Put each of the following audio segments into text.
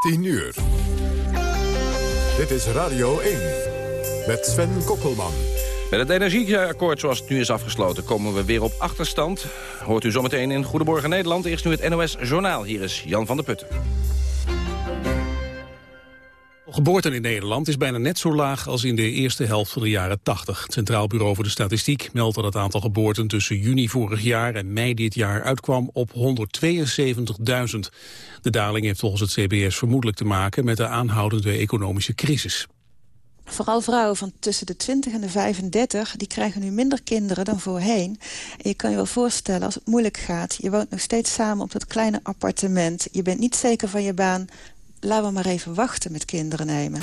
10 uur. Dit is Radio 1 met Sven Kokkelman. Met het energieakkoord zoals het nu is afgesloten komen we weer op achterstand. Hoort u zometeen in Goedemorgen Nederland. Eerst nu het NOS Journaal. Hier is Jan van der Putten. Geboorten in Nederland is bijna net zo laag als in de eerste helft van de jaren 80. Het Centraal Bureau voor de Statistiek meldt dat het aantal geboorten tussen juni vorig jaar en mei dit jaar uitkwam op 172.000. De daling heeft volgens het CBS vermoedelijk te maken met de aanhoudende economische crisis. Vooral vrouwen van tussen de 20 en de 35, die krijgen nu minder kinderen dan voorheen. En je kan je wel voorstellen als het moeilijk gaat. Je woont nog steeds samen op dat kleine appartement. Je bent niet zeker van je baan laten we maar even wachten met kinderen nemen.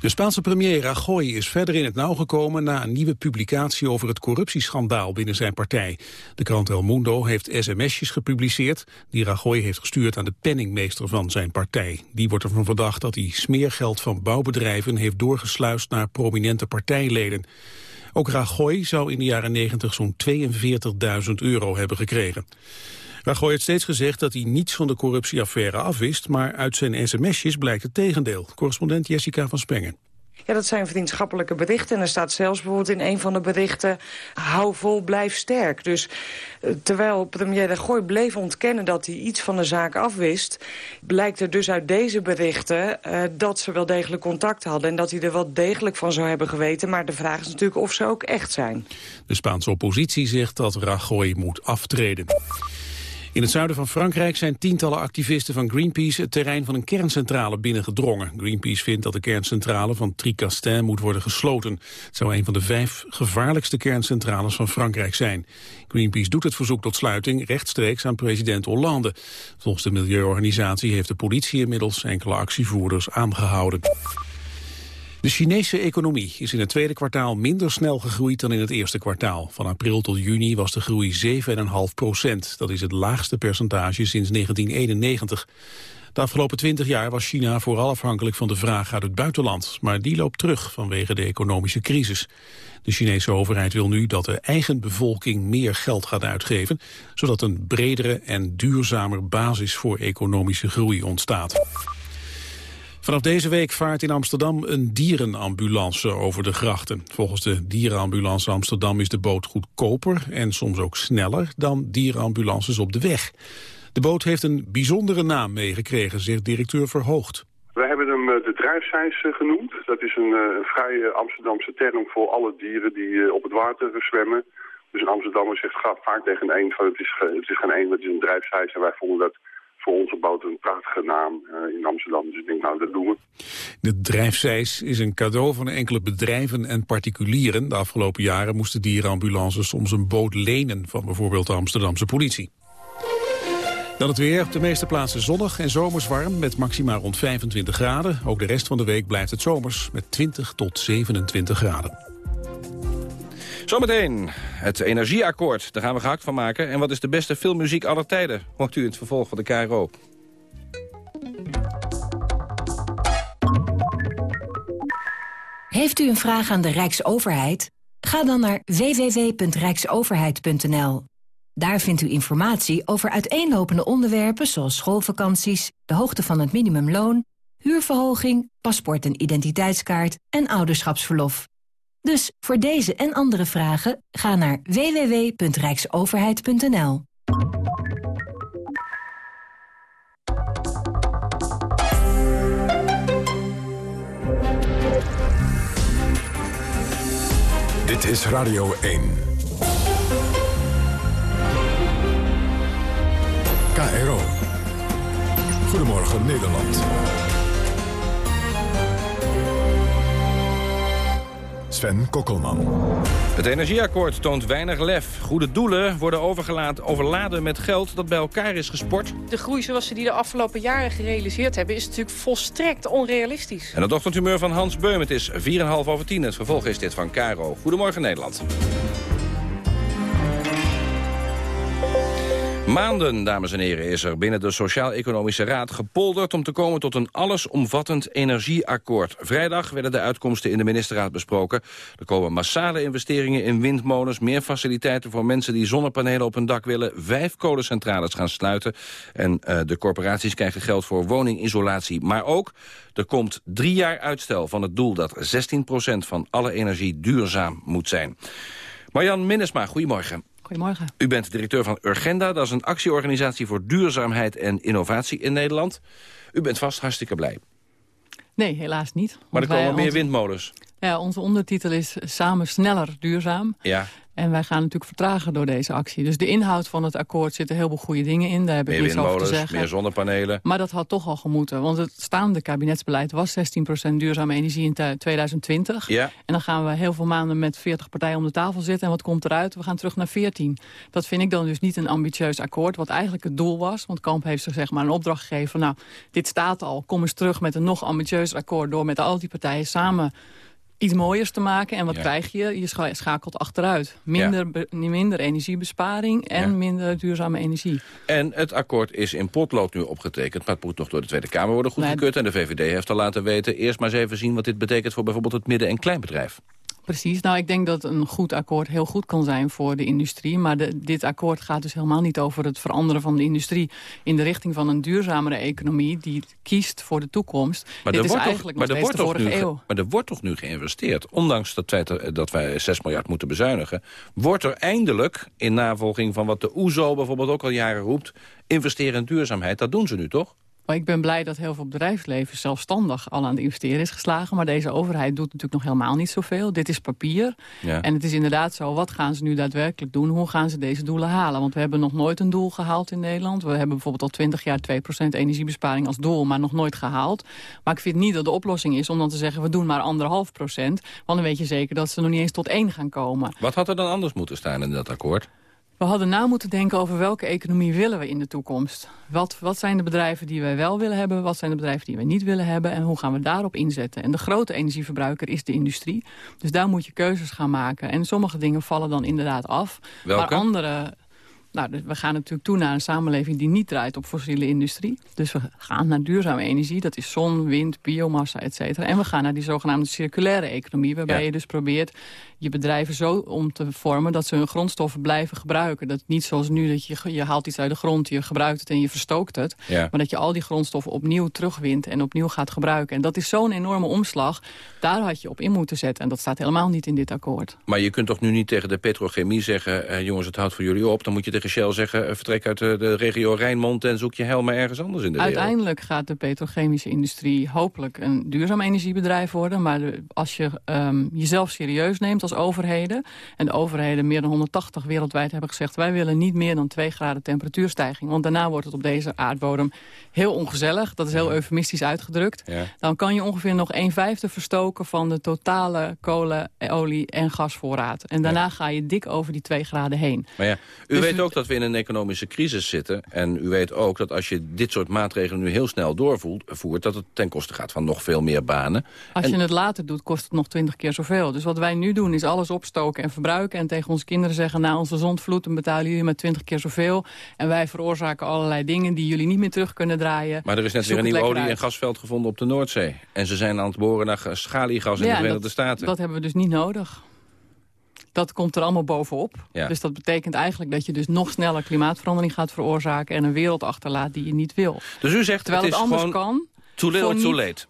De Spaanse premier Rajoy is verder in het nauw gekomen na een nieuwe publicatie over het corruptieschandaal binnen zijn partij. De krant El Mundo heeft sms'jes gepubliceerd die Rajoy heeft gestuurd aan de penningmeester van zijn partij. Die wordt ervan verdacht dat hij smeergeld van bouwbedrijven heeft doorgesluist naar prominente partijleden. Ook Rajoy zou in de jaren 90 zo'n 42.000 euro hebben gekregen. Rajoy heeft steeds gezegd dat hij niets van de corruptieaffaire afwist, maar uit zijn sms'jes blijkt het tegendeel. Correspondent Jessica van Spengen. Ja, dat zijn vriendschappelijke berichten. En er staat zelfs bijvoorbeeld in een van de berichten... hou vol, blijf sterk. Dus uh, terwijl premier de Gooi bleef ontkennen dat hij iets van de zaak afwist... blijkt er dus uit deze berichten uh, dat ze wel degelijk contact hadden... en dat hij er wel degelijk van zou hebben geweten. Maar de vraag is natuurlijk of ze ook echt zijn. De Spaanse oppositie zegt dat Rajoy moet aftreden. In het zuiden van Frankrijk zijn tientallen activisten van Greenpeace het terrein van een kerncentrale binnengedrongen. Greenpeace vindt dat de kerncentrale van Tricastin moet worden gesloten. Het zou een van de vijf gevaarlijkste kerncentrales van Frankrijk zijn. Greenpeace doet het verzoek tot sluiting rechtstreeks aan president Hollande. Volgens de milieuorganisatie heeft de politie inmiddels enkele actievoerders aangehouden. De Chinese economie is in het tweede kwartaal minder snel gegroeid dan in het eerste kwartaal. Van april tot juni was de groei 7,5 procent. Dat is het laagste percentage sinds 1991. De afgelopen 20 jaar was China vooral afhankelijk van de vraag uit het buitenland. Maar die loopt terug vanwege de economische crisis. De Chinese overheid wil nu dat de eigen bevolking meer geld gaat uitgeven... zodat een bredere en duurzamer basis voor economische groei ontstaat. Vanaf deze week vaart in Amsterdam een dierenambulance over de grachten. Volgens de dierenambulance Amsterdam is de boot goedkoper en soms ook sneller dan dierenambulances op de weg. De boot heeft een bijzondere naam meegekregen, zegt directeur Verhoogd. We hebben hem eh, de drijfseis eh, genoemd. Dat is een, eh, een vrij Amsterdamse term voor alle dieren die op het water zwemmen. Dus een Amsterdammer zegt vaak tegen een eend van het is, het is geen eend, het is een drijfseis. En wij vonden dat voor onze boot een prachtige naam uh, in Amsterdam. Dus ik denk, nou, dat doen. De drijfzeis is een cadeau van enkele bedrijven en particulieren. De afgelopen jaren moesten dierenambulances soms een boot lenen... van bijvoorbeeld de Amsterdamse politie. Dan het weer. Op de meeste plaatsen zonnig en zomers warm met maxima rond 25 graden. Ook de rest van de week blijft het zomers met 20 tot 27 graden. Zometeen het energieakkoord. Daar gaan we gehakt van maken. En wat is de beste filmmuziek aller tijden? Hoort u in het vervolg van de KRO. Heeft u een vraag aan de Rijksoverheid? Ga dan naar www.rijksoverheid.nl. Daar vindt u informatie over uiteenlopende onderwerpen zoals schoolvakanties, de hoogte van het minimumloon, huurverhoging, paspoort en identiteitskaart en ouderschapsverlof. Dus voor deze en andere vragen ga naar www.rijksoverheid.nl. Dit is Radio 1. KRO. Goedemorgen Nederland. Sven Kokkelman. Het energieakkoord toont weinig lef. Goede doelen worden overladen met geld dat bij elkaar is gesport. De groei zoals ze die de afgelopen jaren gerealiseerd hebben... is natuurlijk volstrekt onrealistisch. En het ochtendhumeur van Hans Beum. Het is 4,5 over 10. Het vervolg is dit van Caro. Goedemorgen Nederland. Maanden, dames en heren, is er binnen de Sociaal-Economische Raad gepolderd... om te komen tot een allesomvattend energieakkoord. Vrijdag werden de uitkomsten in de ministerraad besproken. Er komen massale investeringen in windmolens... meer faciliteiten voor mensen die zonnepanelen op hun dak willen... vijf kolencentrales gaan sluiten. En uh, de corporaties krijgen geld voor woningisolatie. Maar ook, er komt drie jaar uitstel van het doel... dat 16% van alle energie duurzaam moet zijn. Marjan Minnesma, goedemorgen. Goedemorgen. U bent directeur van Urgenda. Dat is een actieorganisatie voor duurzaamheid en innovatie in Nederland. U bent vast hartstikke blij. Nee, helaas niet. Maar er komen meer windmolens. Ja, onze ondertitel is Samen sneller duurzaam. Ja. En wij gaan natuurlijk vertragen door deze actie. Dus de inhoud van het akkoord zit er heel veel goede dingen in. Daar heb ik niets over te zeggen. meer zonnepanelen. Maar dat had toch al gemoeten. Want het staande kabinetsbeleid was 16% duurzame energie in 2020. Ja. En dan gaan we heel veel maanden met 40 partijen om de tafel zitten. En wat komt eruit? We gaan terug naar 14. Dat vind ik dan dus niet een ambitieus akkoord. Wat eigenlijk het doel was. Want Kamp heeft zich zeg maar een opdracht gegeven. Nou, dit staat al. Kom eens terug met een nog ambitieuzer akkoord. Door met al die partijen samen iets mooiers te maken. En wat krijg je? Je schakelt achteruit. Minder, minder energiebesparing en minder duurzame energie. En het akkoord is in potlood nu opgetekend... maar het moet nog door de Tweede Kamer worden goedgekeurd. En de VVD heeft al laten weten... eerst maar eens even zien wat dit betekent voor bijvoorbeeld het midden- en kleinbedrijf. Precies. Nou, ik denk dat een goed akkoord heel goed kan zijn voor de industrie. Maar de, dit akkoord gaat dus helemaal niet over het veranderen van de industrie... in de richting van een duurzamere economie die kiest voor de toekomst. Maar dit is wordt eigenlijk toch, maar nog wordt de vorige nu, eeuw. Maar er wordt toch nu geïnvesteerd? Ondanks dat wij, dat wij 6 miljard moeten bezuinigen... wordt er eindelijk, in navolging van wat de OESO bijvoorbeeld ook al jaren roept... investeren in duurzaamheid. Dat doen ze nu toch? Maar ik ben blij dat heel veel bedrijfsleven zelfstandig al aan het investeren is geslagen. Maar deze overheid doet natuurlijk nog helemaal niet zoveel. Dit is papier. Ja. En het is inderdaad zo, wat gaan ze nu daadwerkelijk doen? Hoe gaan ze deze doelen halen? Want we hebben nog nooit een doel gehaald in Nederland. We hebben bijvoorbeeld al 20 jaar 2% energiebesparing als doel, maar nog nooit gehaald. Maar ik vind niet dat de oplossing is om dan te zeggen, we doen maar anderhalf procent. Want dan weet je zeker dat ze nog niet eens tot één gaan komen. Wat had er dan anders moeten staan in dat akkoord? We hadden na moeten denken over welke economie willen we in de toekomst. Wat, wat zijn de bedrijven die wij wel willen hebben? Wat zijn de bedrijven die wij niet willen hebben? En hoe gaan we daarop inzetten? En de grote energieverbruiker is de industrie. Dus daar moet je keuzes gaan maken. En sommige dingen vallen dan inderdaad af. Welke? Maar andere... Nou, we gaan natuurlijk toe naar een samenleving die niet draait op fossiele industrie. Dus we gaan naar duurzame energie. Dat is zon, wind, biomassa, et cetera. En we gaan naar die zogenaamde circulaire economie. Waarbij Ja. je dus probeert je bedrijven zo om te vormen... dat ze hun grondstoffen blijven gebruiken. Dat niet zoals nu, dat je, je haalt iets uit de grond, je gebruikt het en je verstookt het. Ja. Maar dat je al die grondstoffen opnieuw terugwint en opnieuw gaat gebruiken. En dat is zo'n enorme omslag. Daar had je op in moeten zetten. En dat staat helemaal niet in dit akkoord. Maar je kunt toch nu niet tegen de petrochemie zeggen... Eh, jongens, het houdt voor jullie op. Dan moet je tegen Shell zeggen... eh, vertrek uit de, de regio Rijnmond en zoek je hel maar ergens anders in de wereld. Uiteindelijk gaat de petrochemische industrie hopelijk een duurzaam energiebedrijf worden. Maar als je ehm, jezelf serieus neemt als overheden... en de overheden meer dan 180 wereldwijd hebben gezegd... wij willen niet meer dan 2 graden temperatuurstijging. Want daarna wordt het op deze aardbodem heel ongezellig. Dat is heel eufemistisch uitgedrukt. Ja. Dan kan je ongeveer nog 1 vijfde verstoken van de totale kolen, olie en gasvoorraad. En daarna ga je dik over die 2 graden heen. Maar ja, u Dus weet we- ook dat we in een economische crisis zitten. En u weet ook dat als je dit soort maatregelen nu heel snel doorvoert... dat het ten koste gaat van nog veel meer banen. Als En- je het later doet, kost het nog twintig keer zoveel. Dus wat wij nu doen, is alles opstoken en verbruiken... en tegen onze kinderen zeggen, na onze zondvloed... dan betalen jullie maar twintig keer zoveel. En wij veroorzaken allerlei dingen die jullie niet meer terug kunnen draaien. Maar er is net Zoek weer een nieuw olie- en gasveld gevonden op de Noordzee. En ze zijn aan het boren naar ga- schaliegas in Ja, de en Verenigde dat, Staten. Dat hebben we dus niet nodig. Dat komt er allemaal bovenop. Ja. Dus dat betekent eigenlijk dat je dus nog sneller klimaatverandering gaat veroorzaken... en een wereld achterlaat die je niet wil. Dus u zegt, Terwijl het anders kan. too little, too late.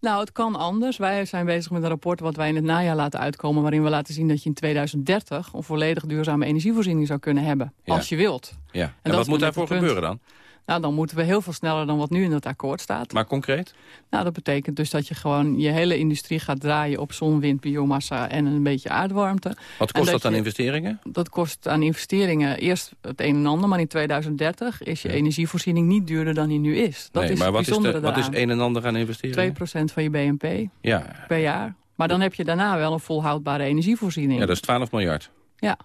Nou, het kan anders. Wij zijn bezig met een rapport wat wij in het najaar laten uitkomen... waarin we laten zien dat je in 2030 een volledig duurzame energievoorziening zou kunnen hebben. Ja. Als je wilt. Ja. En, wat moet daarvoor gebeuren dan? Nou, dan moeten we heel veel sneller dan wat nu in het akkoord staat. Maar concreet? Nou, dat betekent dus dat je gewoon je hele industrie gaat draaien op zon, wind, biomassa en een beetje aardwarmte. Wat kost dat, aan je- investeringen? Dat kost aan investeringen eerst het een en ander, maar in 2030 is je energievoorziening niet duurder dan die nu is. Dat nee, is maar wat is, de, wat is een en ander aan investeringen? 2% van je BNP Ja. per jaar. Maar dan heb je daarna wel een volhoudbare energievoorziening. ja, dat is 12 miljard. Ja.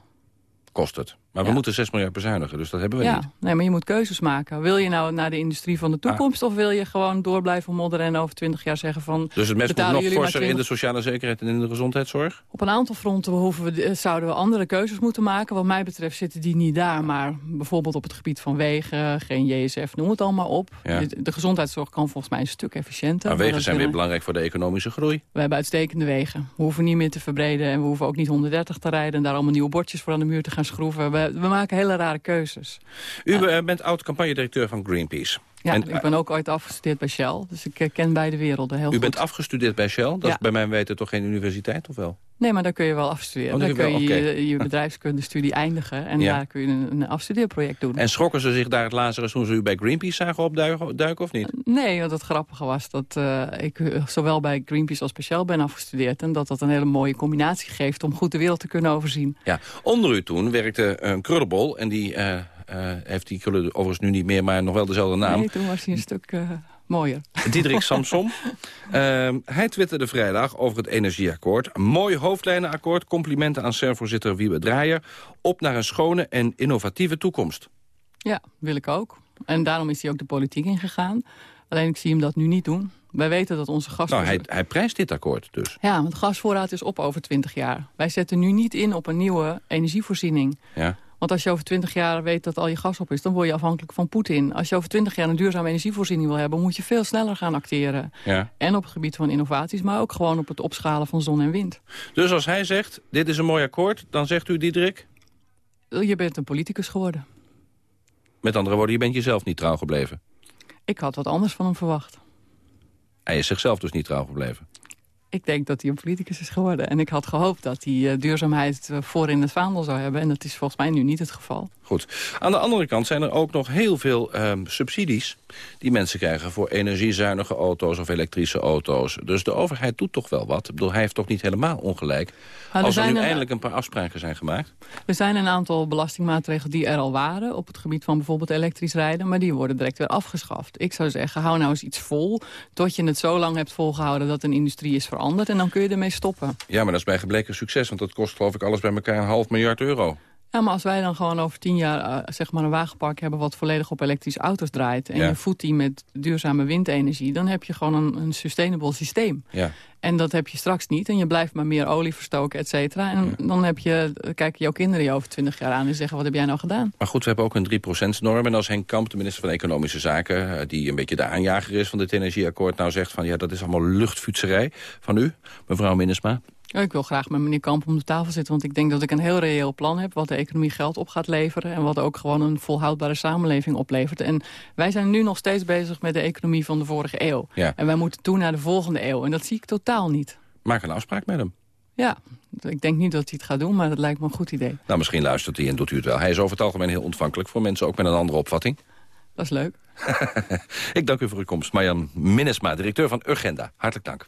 Kost het. Maar we moeten 6 miljard bezuinigen, dus dat hebben we ja, niet. Nee, maar je moet keuzes maken. Wil je nou naar de industrie van de toekomst... of wil je gewoon door blijven modderen en over 20 jaar zeggen van... Dus het mes moet nog forser in de 20 sociale zekerheid en in de gezondheidszorg? Op een aantal fronten hoeven we, eh, zouden we andere keuzes moeten maken. Wat mij betreft zitten die niet daar. Maar bijvoorbeeld op het gebied van wegen, geen JSF, noem het allemaal op. Ja. De, de gezondheidszorg kan volgens mij een stuk efficiënter. Maar wegen zijn weer belangrijk voor de economische groei. We hebben uitstekende wegen. We hoeven niet meer te verbreden en we hoeven ook niet 130 te rijden... en daar allemaal nieuwe bordjes voor aan de muur te gaan schroeven. We, we maken hele rare keuzes. U eh, bent oud-campagnedirecteur van Greenpeace. Ja, En, ik ben ook ooit afgestudeerd bij Shell, dus ik eh, ken beide werelden heel U goed. bent afgestudeerd bij Shell. Dat is bij mijn weten toch geen universiteit, of wel? Nee, maar daar kun je wel afstuderen. Oh, dan kun je je wel, je, je bedrijfskundestudie eindigen en Ja. daar kun je een, een afstudeerproject doen. En schrokken ze zich daar het Lazarus toen ze u bij Greenpeace zagen opduiken, duiken, of niet? Nee, want het grappige was dat eh, ik eh, zowel bij Greenpeace als bij Shell ben afgestudeerd. En dat dat een hele mooie combinatie geeft om goed de wereld te kunnen overzien. Ja, onder u toen werkte een krullenbol. En die eh, eh, heeft die krullen overigens nu niet meer, maar nog wel dezelfde naam. Nee, toen was hij een stuk eh, mooier. Diederik Samsom. Ehm, hij twitterde vrijdag over het energieakkoord. Een mooi hoofdlijnenakkoord. Complimenten aan CERN-voorzitter Wiebe Draaier. Op naar een schone en innovatieve toekomst. Ja, wil ik ook. En daarom is hij ook de politiek ingegaan. Alleen ik zie hem dat nu niet doen. Wij weten dat onze gas... Nou, hij, hij prijst dit akkoord dus. Ja, want de gasvoorraad is op over 20 jaar. Wij zetten nu niet in op een nieuwe energievoorziening. Ja. Want als je over 20 jaar weet dat al je gas op is... dan word je afhankelijk van Poetin. Als je over 20 jaar een duurzame energievoorziening wil hebben... moet je veel sneller gaan acteren. Ja. En op het gebied van innovaties, maar ook gewoon op het opschalen van zon en wind. Dus als hij zegt, dit is een mooi akkoord, dan zegt u Diederik... Je bent een politicus geworden. Met andere woorden, je bent jezelf niet trouw gebleven. Ik had wat anders van hem verwacht. Hij is zichzelf dus niet trouw gebleven. Ik denk dat hij een politicus is geworden. En ik had gehoopt dat hij eh, duurzaamheid eh, voor in het vaandel zou hebben. En dat is volgens mij nu niet het geval. Goed. Aan de andere kant zijn er ook nog heel veel ehm, subsidies... die mensen krijgen voor energiezuinige auto's of elektrische auto's. Dus de overheid doet toch wel wat. Ik bedoel, hij heeft toch niet helemaal ongelijk... er als er nu een- eindelijk een paar afspraken zijn gemaakt. Er zijn een aantal belastingmaatregelen die er al waren... op het gebied van bijvoorbeeld elektrisch rijden... maar die worden direct weer afgeschaft. Ik zou zeggen, hou nou eens iets vol... tot je het zo lang hebt volgehouden dat een industrie is en dan kun je ermee stoppen. Ja, maar dat is bij gebleken succes, want dat kost geloof ik alles bij elkaar een half miljard euro. Ja, maar als wij dan gewoon over tien jaar eh, zeg maar een wagenpark hebben... wat volledig op elektrische auto's draait... en Ja. je voedt die met duurzame windenergie... dan heb je gewoon een, een sustainable systeem. Ja. En dat heb je straks niet. En je blijft maar meer olie verstoken, et cetera. En dan heb je, kijken jouw kinderen je over twintig jaar aan... en zeggen, wat heb jij nou gedaan? Maar goed, we hebben ook een 3%-norm. En als Henk Kamp, de minister van Economische Zaken... eh, die een beetje de aanjager is van dit energieakkoord... nou zegt van, ja, dat is allemaal luchtfietserij van u, mevrouw Minnesma. Ja, Ik wil graag met meneer Kamp om de tafel zitten... want ik denk dat ik een heel reëel plan heb... wat de economie geld op gaat leveren... en wat ook gewoon een volhoudbare samenleving oplevert. En wij zijn nu nog steeds bezig met de economie van de vorige eeuw. Ja. En wij moeten toe naar de volgende eeuw. En dat zie ik totaal niet. Maak een afspraak met hem. Ja, ik denk niet dat hij het gaat doen, maar dat lijkt me een goed idee. Nou, misschien luistert hij en doet u het wel. Hij is over het algemeen heel ontvankelijk voor mensen, ook met een andere opvatting. Dat is leuk. Ik dank u voor uw komst. Marjan Minnesma, directeur van Urgenda. Hartelijk dank.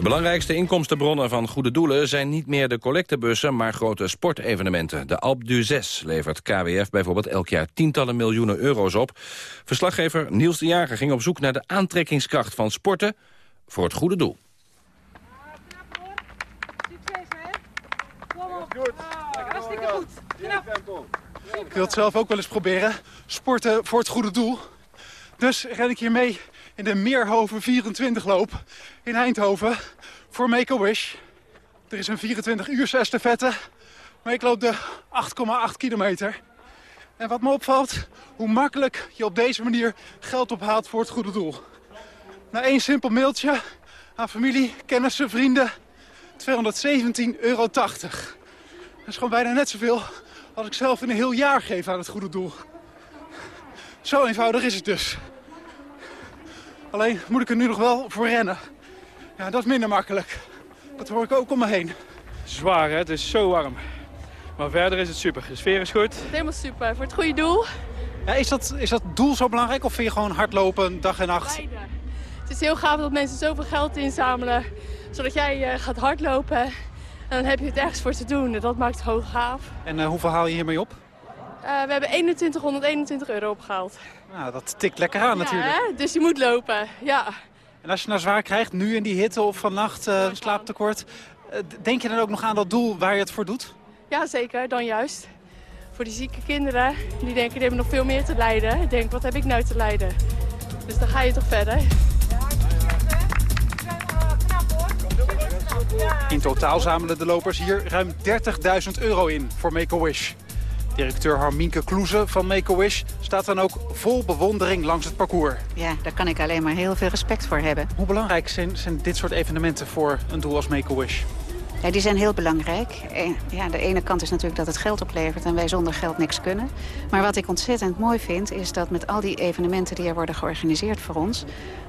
De belangrijkste inkomstenbronnen van goede doelen zijn niet meer de collectebussen, maar grote sportevenementen. De Alp 6 levert KWF bijvoorbeeld elk jaar tientallen miljoenen euro's op. Verslaggever Niels de Jager ging op zoek naar de aantrekkingskracht van sporten voor het goede doel. Hartstikke goed. Ik wil het zelf ook wel eens proberen. Sporten voor het goede doel. Dus ren ik hier mee in de Meerhoven 24 loop in Eindhoven voor Make-A-Wish. Er is een 24 uur estafette, maar ik loop de 8,8 kilometer. En wat me opvalt, hoe makkelijk je op deze manier geld ophaalt voor het goede doel. Na één simpel mailtje aan familie, kennissen, vrienden, 217,80 euro. Dat is gewoon bijna net zoveel als ik zelf in een heel jaar geef aan het goede doel. Zo eenvoudig is het dus. Alleen moet ik er nu nog wel voor rennen. Ja, dat is minder makkelijk. Dat hoor ik ook om me heen. Zwaar, hè? Het is zo warm. Maar verder is het super. De sfeer is goed. Helemaal super. Voor het goede doel. Ja, is, dat, is dat doel zo belangrijk of vind je gewoon hardlopen dag en nacht? Beide. Het is heel gaaf dat mensen zoveel geld inzamelen. Zodat jij uh, gaat hardlopen. En dan heb je het ergens voor te doen. En dat maakt het hoog gaaf. En uh, hoeveel haal je hiermee op? Uh, we hebben 2121 euro opgehaald. Nou, dat tikt lekker aan ja, natuurlijk. Hè? Dus je moet lopen, ja. En als je nou zwaar krijgt, nu in die hitte of vannacht uh, slaaptekort... Uh, denk je dan ook nog aan dat doel waar je het voor doet? Ja, zeker. Dan juist. Voor die zieke kinderen, die denken die hebben nog veel meer te lijden. Ik denk, wat heb ik nou te lijden? Dus dan ga je toch verder. In totaal zamelen de lopers hier ruim 30.000 euro in voor Make-A-Wish. Directeur Harminke Kloeze van Make-A-Wish staat dan ook vol bewondering langs het parcours. Ja, daar kan ik alleen maar heel veel respect voor hebben. Hoe belangrijk zijn, zijn dit soort evenementen voor een doel als Make-A-Wish? Ja, die zijn heel belangrijk. Ja, de ene kant is natuurlijk dat het geld oplevert en wij zonder geld niks kunnen. Maar wat ik ontzettend mooi vind is dat met al die evenementen die er worden georganiseerd voor ons...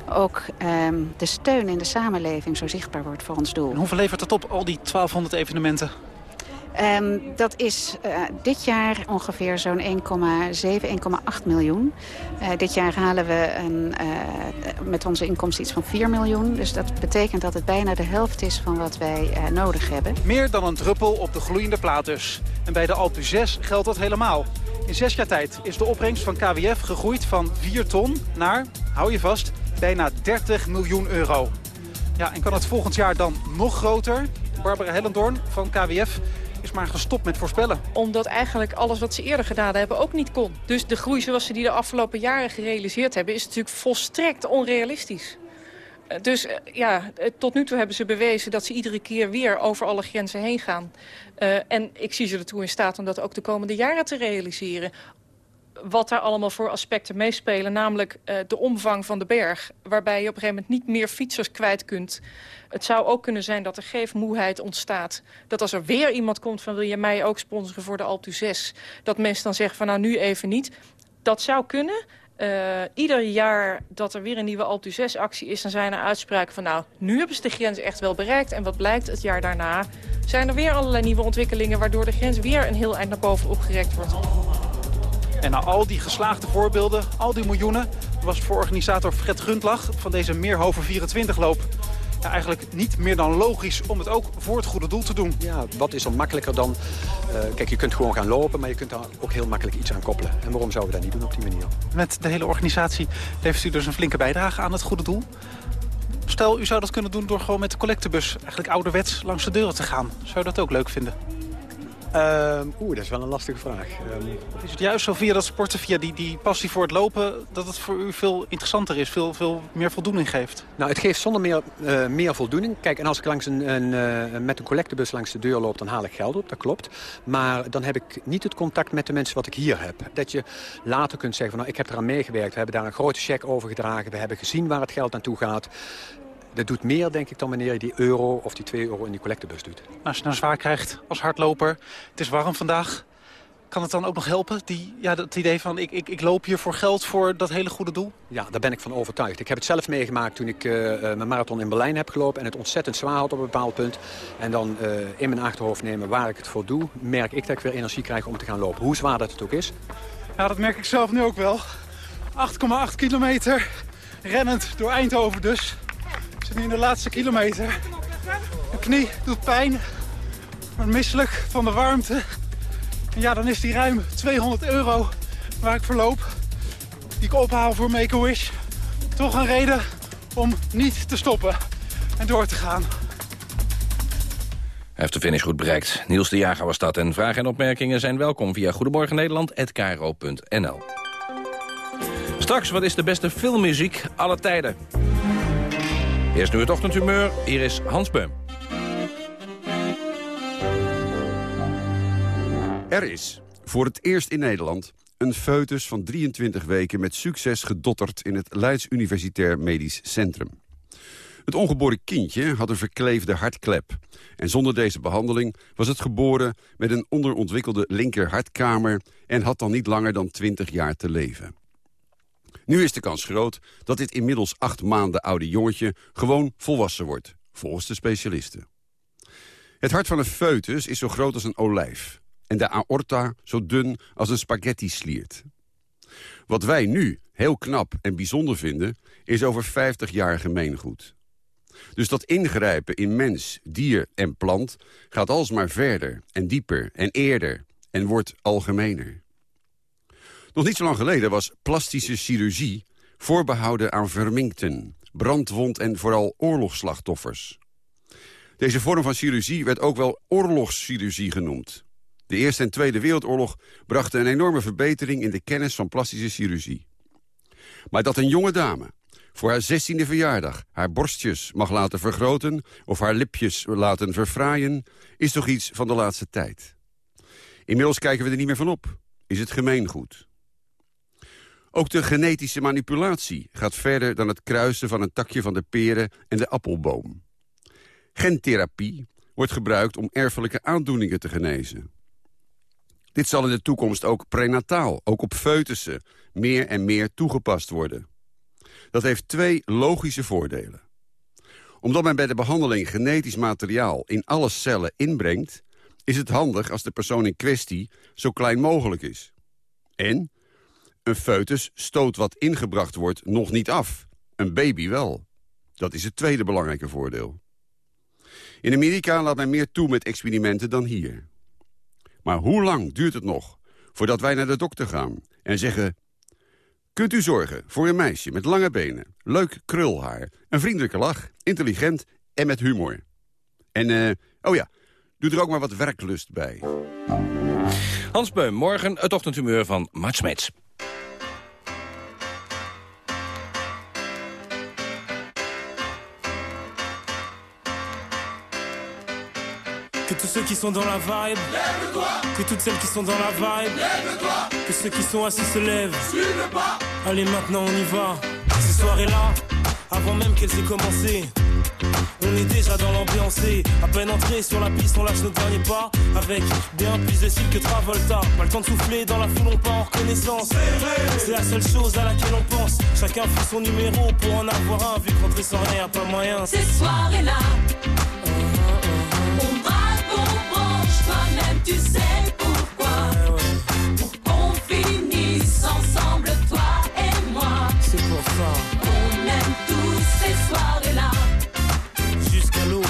ook um, de steun in de samenleving zo zichtbaar wordt voor ons doel. En hoeveel levert dat op, al die 1200 evenementen? Um, dat is uh, dit jaar ongeveer zo'n 1,7, 1,8 miljoen. Uh, dit jaar halen we een, uh, met onze inkomsten iets van 4 miljoen. Dus dat betekent dat het bijna de helft is van wat wij nodig hebben. Meer dan een druppel op de gloeiende plaat dus. En bij de Alpu 6 geldt dat helemaal. In zes jaar tijd is de opbrengst van KWF gegroeid van 4 ton naar, hou je vast, bijna 30 miljoen euro. Ja, en kan het volgend jaar dan nog groter? Barbara Hellendoorn van KWF is maar gestopt met voorspellen. Omdat eigenlijk alles wat ze eerder gedaan hebben ook niet kon. Dus de groei zoals ze die de afgelopen jaren gerealiseerd hebben... is natuurlijk volstrekt onrealistisch. Dus ja, tot nu toe hebben ze bewezen dat ze iedere keer weer over alle grenzen heen gaan. En ik zie ze ertoe in staat om dat ook de komende jaren te realiseren wat daar allemaal voor aspecten meespelen. Namelijk uh, de omvang van de berg. Waarbij je op een gegeven moment niet meer fietsers kwijt kunt. Het zou ook kunnen zijn dat er geefmoeheid ontstaat. Dat als er weer iemand komt van wil je mij ook sponsoren voor de Alpe 6. Dat mensen dan zeggen van nou nu even niet. Dat zou kunnen. Uh, ieder jaar dat er weer een nieuwe Alpe 6 actie is... dan zijn er uitspraken van nou, nu hebben ze de grens echt wel bereikt. En wat blijkt het jaar daarna zijn er weer allerlei nieuwe ontwikkelingen... waardoor de grens weer een heel eind naar boven opgerekt wordt. En na al die geslaagde voorbeelden, al die miljoenen... was voor organisator Fred Grundlach van deze Meerhoven 24-loop... Ja, eigenlijk niet meer dan logisch om het ook voor het goede doel te doen. Ja, wat is er makkelijker dan... Uh, kijk, je kunt gewoon gaan lopen, maar je kunt daar ook heel makkelijk iets aan koppelen. En waarom zouden we dat niet doen op die manier? Met de hele organisatie heeft u dus een flinke bijdrage aan het goede doel. Stel, u zou dat kunnen doen door gewoon met de collectebus... eigenlijk ouderwets langs de deuren te gaan. Zou dat ook leuk vinden? Uh, Oeh, dat is wel een lastige vraag. Um... Is het juist zo via dat sporten, via die, die passie voor het lopen... dat het voor u veel interessanter is, veel, veel meer voldoening geeft? Nou, het geeft zonder meer, uh, meer voldoening. Kijk, en als ik langs een, een uh, met een collectebus langs de deur loop... dan haal ik geld op, dat klopt. Maar dan heb ik niet het contact met de mensen wat ik hier heb. Dat je later kunt zeggen, van, nou, ik heb eraan meegewerkt. We hebben daar een grote cheque over gedragen. We hebben gezien waar het geld naartoe gaat dat doet meer, denk ik, dan wanneer je die euro of die 2 euro in die collectebus doet. Als je nou zwaar krijgt als hardloper, het is warm vandaag... kan het dan ook nog helpen? Die, ja, dat idee van ik, ik, ik loop hier voor geld voor dat hele goede doel? Ja, daar ben ik van overtuigd. Ik heb het zelf meegemaakt toen ik uh, mijn marathon in Berlijn heb gelopen... en het ontzettend zwaar had op een bepaald punt. En dan uh, in mijn achterhoofd nemen waar ik het voor doe... merk ik dat ik weer energie krijg om te gaan lopen. Hoe zwaar dat het ook is. Ja, dat merk ik zelf nu ook wel. 8,8 kilometer, rennend door Eindhoven dus nu in de laatste kilometer. Mijn knie doet pijn. Maar misselijk van de warmte. Ja, dan is die ruim 200 euro waar ik verloop. Die ik ophaal voor Make-A-Wish. Toch een reden om niet te stoppen en door te gaan. Hij heeft de finish goed bereikt. Niels de Jager was dat. En vragen en opmerkingen zijn welkom via Goedemorgen Nederland@kro.nl. Straks, wat is de beste filmmuziek aller tijden? Eerst nu het ochtendhumeur, hier is Hans Beum. Er is, voor het eerst in Nederland, een foetus van 23 weken... met succes gedotterd in het Leids Universitair Medisch Centrum. Het ongeboren kindje had een verkleefde hartklep. En zonder deze behandeling was het geboren met een onderontwikkelde linker hartkamer... en had dan niet langer dan 20 jaar te leven. Nu is de kans groot dat dit inmiddels acht maanden oude jongetje gewoon volwassen wordt, volgens de specialisten. Het hart van een foetus is zo groot als een olijf. en de aorta zo dun als een spaghetti sliert. Wat wij nu heel knap en bijzonder vinden, is over 50 jaar gemeengoed. Dus dat ingrijpen in mens, dier en plant gaat alsmaar verder en dieper en eerder en wordt algemener. Nog niet zo lang geleden was plastische chirurgie voorbehouden aan verminkten, brandwond en vooral oorlogsslachtoffers. Deze vorm van chirurgie werd ook wel oorlogschirurgie genoemd. De Eerste en Tweede Wereldoorlog brachten een enorme verbetering in de kennis van plastische chirurgie. Maar dat een jonge dame voor haar zestiende verjaardag haar borstjes mag laten vergroten... of haar lipjes laten verfraaien, is toch iets van de laatste tijd. Inmiddels kijken we er niet meer van op. Is het gemeengoed? Ook de genetische manipulatie gaat verder dan het kruisen van een takje van de peren en de appelboom. Gentherapie wordt gebruikt om erfelijke aandoeningen te genezen. Dit zal in de toekomst ook prenataal, ook op foetussen, meer en meer toegepast worden. Dat heeft twee logische voordelen. Omdat men bij de behandeling genetisch materiaal in alle cellen inbrengt... is het handig als de persoon in kwestie zo klein mogelijk is. En een foetus stoot wat ingebracht wordt nog niet af. Een baby wel. Dat is het tweede belangrijke voordeel. In Amerika laat men meer toe met experimenten dan hier. Maar hoe lang duurt het nog voordat wij naar de dokter gaan en zeggen... Kunt u zorgen voor een meisje met lange benen, leuk krulhaar... een vriendelijke lach, intelligent en met humor. En, uh, oh ja, doe er ook maar wat werklust bij. Hans Beum, morgen het ochtendhumeur van Mart Smeets. Tous ceux qui sont dans la vibe, lève-toi. Que toutes celles qui sont dans la vibe, lève-toi. Que ceux qui sont assis se lèvent, suivez pas. Allez, maintenant on y va. Ces soirées-là, avant même qu'elles aient commencé. On est déjà dans l'ambiance à peine entré sur la piste, on lâche nos derniers pas avec bien plus de style que Travolta. Pas le temps de souffler dans la foule, on part en reconnaissance. C'est la seule chose à laquelle on pense. Chacun fait son numéro pour en avoir un, vu qu'entrer sans rien, pas moyen. Ces soirées-là. Jusqu'à l'eau,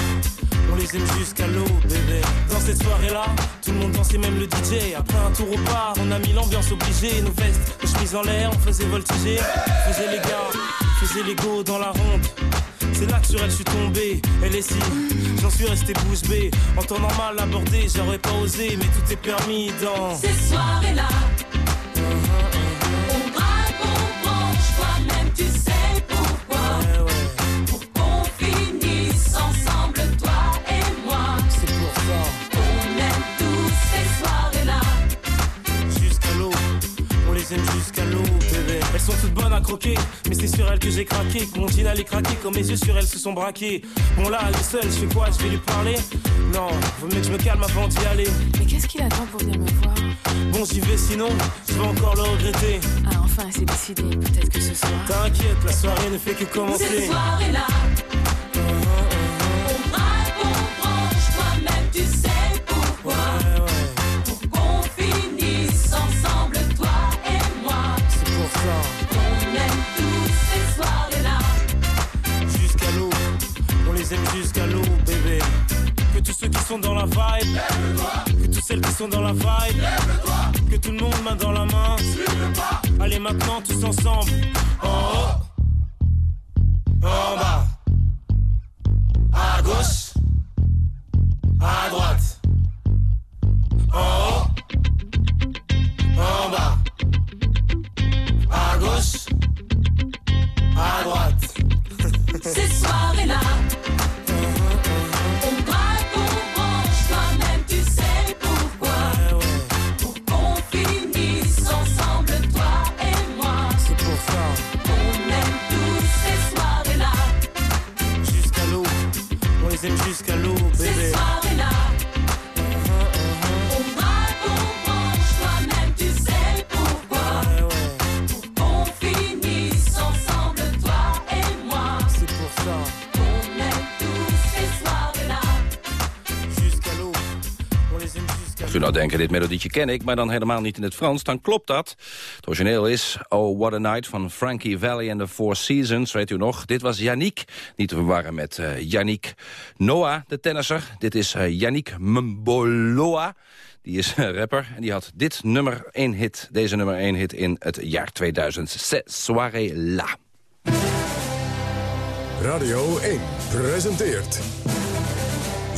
on les aime jusqu'à l'eau, bébé. Dans cette soirée-là, tout le monde dansait, même le DJ. Après un tour au bar, on a mis l'ambiance obligée. Nos vestes, nos chemises en l'air, on faisait voltiger. On faisait les gars, faisait les go dans la ronde. C'est là que sur elle je suis tombé. Elle est si, j'en suis resté bouche bée. En temps normal abordé, j'aurais pas osé, mais tout est permis dans ces soirées-là. Que j'ai craqué. Que mon jean allait craquer, quand mes yeux sur elles se sont braqués. Bon là, elle est seule, je fais quoi? Je vais lui parler? Non, vaut mieux que je me calme avant d'y aller. Mais qu'est-ce qu'il attend pour venir me voir? Bon, j'y vais sinon, je vais encore le regretter. Ah, enfin, c'est décidé, peut-être que ce soir. T'inquiète, la soirée ne fait que commencer. Ces soirées-là. Dans la vibe, que toutes celles qui sont dans la vibe, que tout le monde main dans la main. Allez maintenant tous ensemble, en haut, en bas, à gauche, à droite, en haut, en bas, à gauche, à droite. Ces soirées-là. Lou, bebê. Nou denken, dit melodietje ken ik, maar dan helemaal niet in het Frans, dan klopt dat. Het origineel is Oh What a Night van Frankie Valli and the Four Seasons, weet u nog. Dit was Yannick, niet te verwarren met uh, Yannick Noah, de tennisser. Dit is uh, Yannick Mboloa. Die is uh, rapper en die had dit nummer 1 hit, deze nummer 1 hit in het jaar 2000. C'est soirée là. Radio 1 presenteert...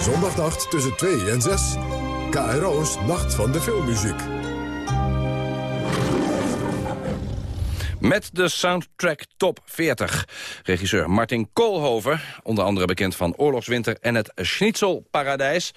Zondagnacht tussen 2 en 6. KRO's Nacht van de Filmmuziek. Met de soundtrack Top 40. Regisseur Martin Koolhoven, onder andere bekend van Oorlogswinter en het Schnitzelparadijs.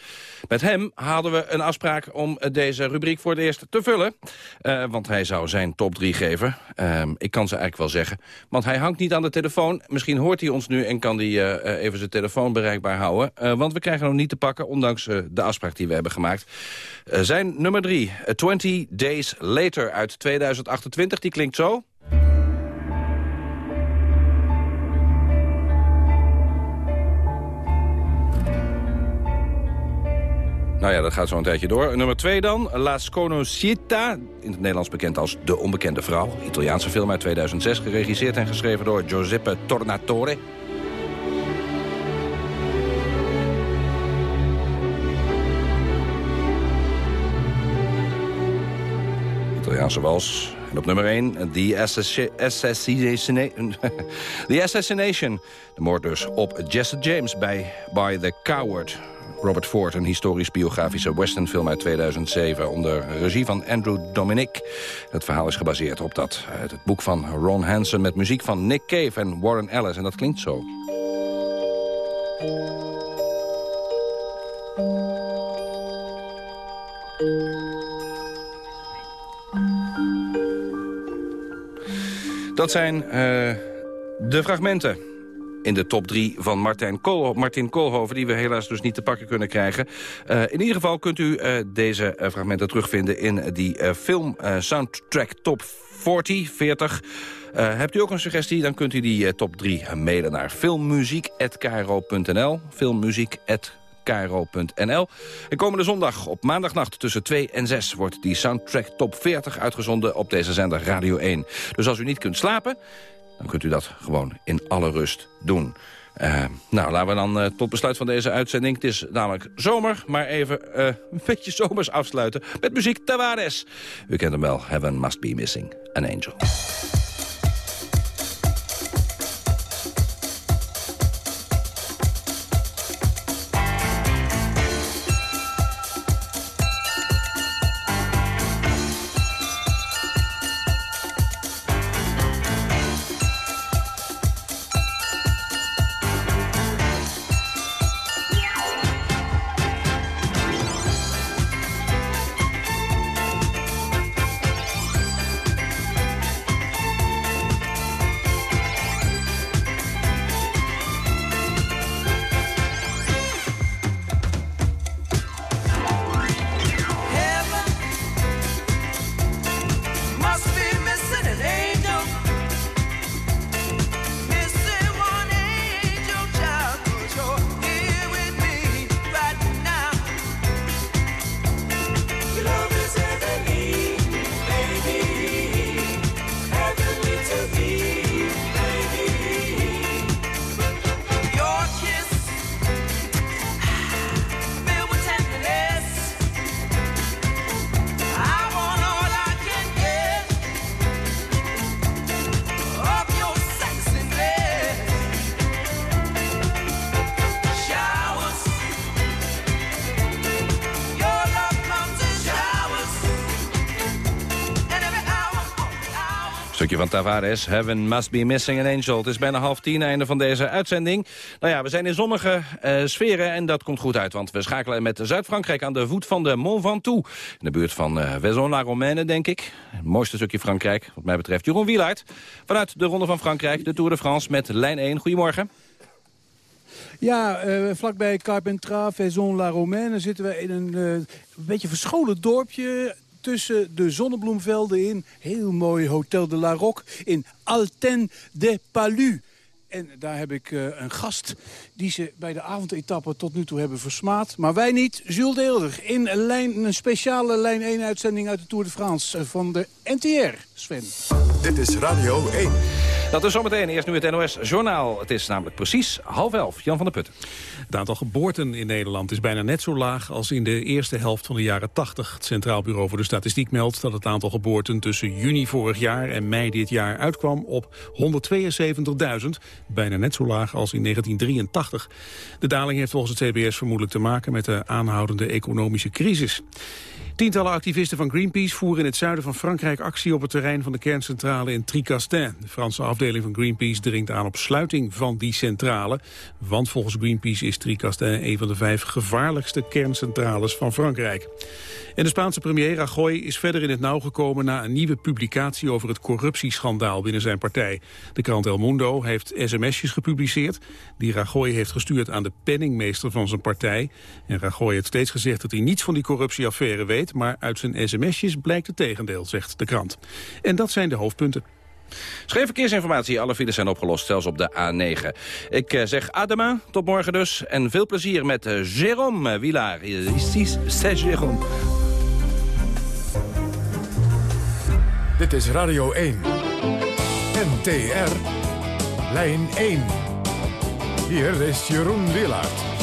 Met hem hadden we een afspraak om deze rubriek voor het eerst te vullen. Uh, want hij zou zijn top 3 geven. Uh, ik kan ze eigenlijk wel zeggen. Want hij hangt niet aan de telefoon. Misschien hoort hij ons nu en kan hij uh, even zijn telefoon bereikbaar houden. Uh, want we krijgen hem niet te pakken, ondanks de afspraak die we hebben gemaakt. zijn nummer 3, 20 Days Later uit 2028, die klinkt zo. Nou ja, dat gaat zo een tijdje door. Nummer 2 dan, La Sconoscitta, in het Nederlands bekend als De Onbekende Vrouw. Italiaanse film uit 2006, geregisseerd en geschreven door Giuseppe Tornatore. Italiaanse wals. En op nummer 1, The Assassination. The Assassination. De moord dus op Jesse James bij By the Coward. Robert Ford, een historisch biografische westernfilm uit 2007... onder regie van Andrew Dominic. Het verhaal is gebaseerd op dat, het boek van Ron Hansen... met muziek van Nick Cave en Warren Ellis. En dat klinkt zo. Dat zijn uh, de fragmenten in de top 3 van Martin, Kool, Martin Koolhoven... die we helaas dus niet te pakken kunnen krijgen. Uh, in ieder geval kunt u uh, deze uh, fragmenten terugvinden... in die film soundtrack top 40, 40. hebt u ook een suggestie, dan kunt u die top 3 mailen naar filmmuziek.kro.nl. Filmmuziek.kro.nl. En komende zondag op maandagnacht tussen 2 en 6... wordt die soundtrack top 40 uitgezonden op deze zender Radio 1. Dus als u niet kunt slapen dan kunt u dat gewoon in alle rust doen. Uh, nou, laten we dan uh, tot besluit van deze uitzending. Het is namelijk zomer, maar even uh, een beetje zomers afsluiten met muziek Tavares. U kent hem wel, Heaven Must Be Missing an Angel. Van Tavares, Heaven Must Be Missing an Angel. Het is bijna half tien, einde van deze uitzending. Nou ja, we zijn in zonnige eh, sferen en dat komt goed uit... want we schakelen met Zuid-Frankrijk aan de voet van de Mont Ventoux. In de buurt van eh Vaison-la-Romaine, denk ik. Het mooiste stukje Frankrijk, wat mij betreft. Jeroen Wielaert, vanuit de Ronde van Frankrijk, de Tour de France met lijn 1. Goedemorgen. Ja, eh, vlakbij Carpentras, Vaison-la-Romaine zitten we in een beetje verscholen dorpje tussen de zonnebloemvelden in. Heel mooi Hotel de la Roque in Alten de Palu. En daar heb ik eh, een gast die ze bij de avondetappe tot nu toe hebben versmaad. Maar wij niet. Jules Deelder in een, lijn, een speciale lijn 1 uitzending uit de Tour de France eh, van de NTR. Sven. Dit is Radio 1. Dat is zometeen. Eerst nu het NOS-journaal. Het is namelijk precies half elf. Jan van der Putten. Het aantal geboorten in Nederland is bijna net zo laag als in de eerste helft van de jaren 80. Het Centraal Bureau voor de Statistiek meldt dat het aantal geboorten tussen juni vorig jaar en mei dit jaar uitkwam op 172.000. Bijna net zo laag als in 1983. De daling heeft volgens het CBS vermoedelijk te maken met de aanhoudende economische crisis. Tientallen activisten van Greenpeace voeren in het zuiden van Frankrijk actie op het terrein van de kerncentrale in Tricastin. De Franse afdeling van Greenpeace dringt aan op sluiting van die centrale. Want volgens Greenpeace is Tricastin een van de vijf gevaarlijkste kerncentrales van Frankrijk. En de Spaanse premier Rajoy is verder in het nauw gekomen na een nieuwe publicatie over het corruptieschandaal binnen zijn partij. De krant El Mundo heeft sms'jes gepubliceerd die Rajoy heeft gestuurd aan de penningmeester van zijn partij. En Rajoy heeft steeds gezegd dat hij niets van die corruptieaffaire weet, maar uit zijn sms'jes blijkt het tegendeel, zegt de krant. En dat zijn de hoofdpunten. Schreef verkeersinformatie, alle files zijn opgelost, zelfs op de A9. Ik eh, zeg adema, tot morgen dus. En veel plezier met eh, Jérôme Villard. Ici, c'est Jérôme. Dit is Radio 1. NTR. Lijn 1. Hier is Jeroen Willaert.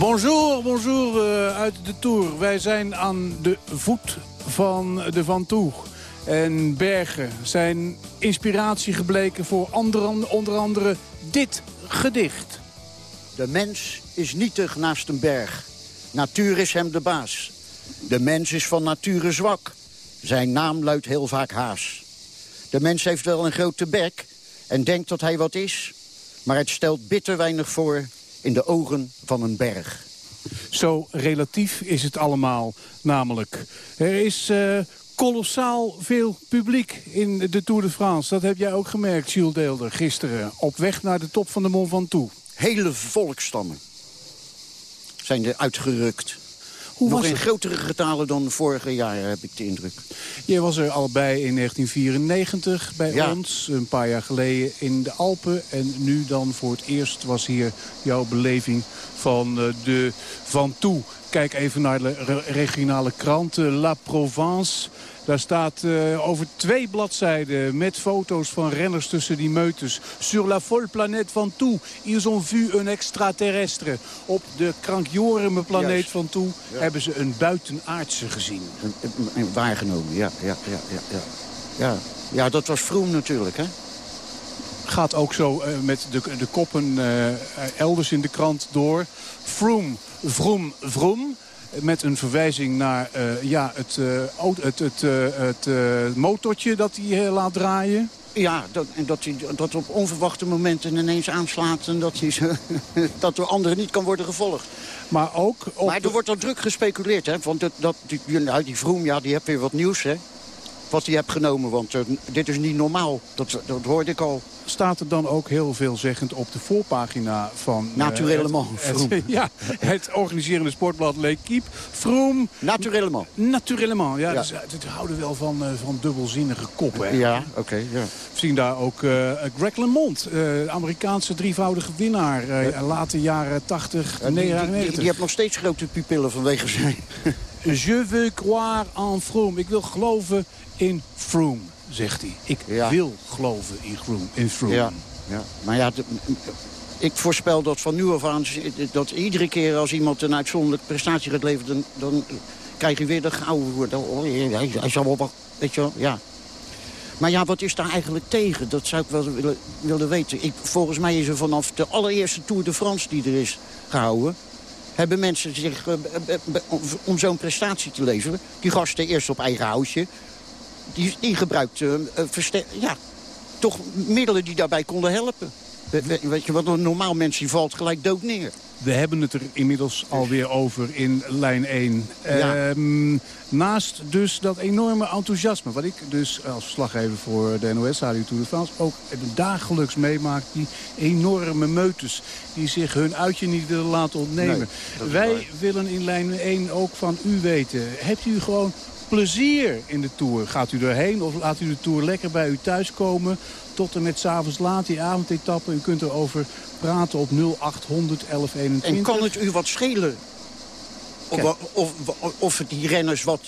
Bonjour, bonjour eh, uit de Tour. Wij zijn aan de voet van de Ventoux. En bergen zijn inspiratie gebleken voor andere, onder andere dit gedicht. De mens is nietig naast een berg. Natuur is hem de baas. De mens is van nature zwak. Zijn naam luidt heel vaak haas. De mens heeft wel een grote bek en denkt dat hij wat is... maar het stelt bitter weinig voor in de ogen van een berg. Zo relatief is het allemaal namelijk. Er is eh, kolossaal veel publiek in de Tour de France. Dat heb jij ook gemerkt, Jules Deelder, gisteren. Op weg naar de top van de Mont Ventoux. Hele volkstammen zijn er uitgerukt. Hoe Nog was in het? grotere getalen dan vorige jaren, heb ik de indruk. Jij was er al bij in 1994 bij Ja. ons. Een paar jaar geleden in de Alpen. En nu dan voor het eerst was hier jouw beleving van eh, de Ventoux. Kijk even naar de re- regionale krant, eh, La Provence. Daar staat eh, over twee bladzijden met foto's van renners tussen die meutes. Sur la folle planète Ventoux, ils ont vu un extraterrestre. Op de krankjoreme planeet Juist. Ventoux Ja. hebben ze een buitenaardse gezien. En- en- en Waargenomen, ja, ja, ja, ja, ja. Ja, ja dat was Vroom natuurlijk, hè? gaat ook zo eh, met de, de koppen eh, elders in de krant door. Vroom, vroom, vroom. Met een verwijzing naar eh, ja, het, eh, het, het, eh, het motortje dat hij laat draaien. Ja, dat, en dat hij dat op onverwachte momenten ineens aanslaat... en dat, hij, dat door anderen niet kan worden gevolgd. Maar ook... Op maar er wordt al druk gespeculeerd, hè? Want dat, dat, die, nou, die Vroom, ja, die heeft weer wat nieuws, hè? Wat hij hebt genomen, want eh, dit is niet normaal. Dat, dat hoorde ik al. Staat er dan ook heel veelzeggend op de voorpagina van... eh, Naturellement, Vroom. ja, het organiserende sportblad L'Equipe. Vroom... Naturellement. Naturellement, ja. Ja. Dus, het het houden wel van, eh, van dubbelzinnige koppen. hè. Ja, oké, ja. We zien daar ook eh, Greg LeMond, eh Amerikaanse drievoudige winnaar. eh late jaren 80, En die, die, 99. die, die heeft nog steeds grote pupillen vanwege zijn... Je veux croire en Froome. Ik wil geloven in Froome, zegt hij. Ik Ja. wil geloven in Froome. In Froome. Ja, ja. maar ja, de- ik voorspel dat van nu af aan... dat iedere keer als iemand een uitzonderlijke prestatie gaat leveren... dan, dan krijg je weer de gouden woord. Oh, hij, hij zal wel wat... Weet je wel, ja. Maar ja, wat is daar eigenlijk tegen? Dat zou ik wel willen, willen weten. Ik, volgens mij is er vanaf de allereerste Tour de France die er is gehouden... Hebben mensen zich, eh, om zo'n prestatie te leveren... die gasten eerst op eigen houtje... die, die gebruikten eh, verster- ja, toch middelen die daarbij konden helpen. We- we- Weet je wat, een normaal mens die valt gelijk dood neer. We hebben het er inmiddels alweer over in lijn 1. Ja. Ehm, naast dus dat enorme enthousiasme... wat ik dus als verslaggever voor de NOS Radio Tour de France... ook dagelijks meemaak, die enorme meutes... die zich hun uitje niet willen laten ontnemen. Nee, Wij waar. willen in lijn 1 ook van u weten. Hebt u gewoon plezier in de Tour? Gaat u erheen of laat u de Tour lekker bij u thuis komen... tot en met s'avonds laat die avondetappe? U kunt erover praten op 0800 1121. En kan het u wat schelen? Of, of, of die renners wat,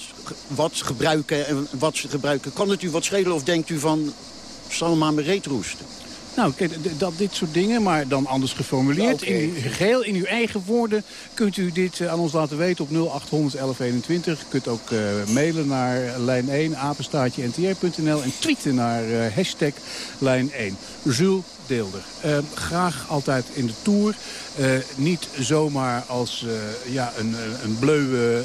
wat gebruiken en wat ze gebruiken. Kan het u wat schelen of denkt u van... zal maar mijn reet roesten? Nou, kijk, dat, dit soort dingen, maar dan anders geformuleerd. In geheel in uw eigen woorden kunt u dit eh, aan ons laten weten op 0800 1121. U kunt ook eh, mailen naar lijn 1, apenstaartje ntr.nl en tweeten naar eh, hashtag lijn 1. Jules Deelder. Eh, graag altijd in de Tour. Eh, niet zomaar als eh, ja, een, een- bleuwe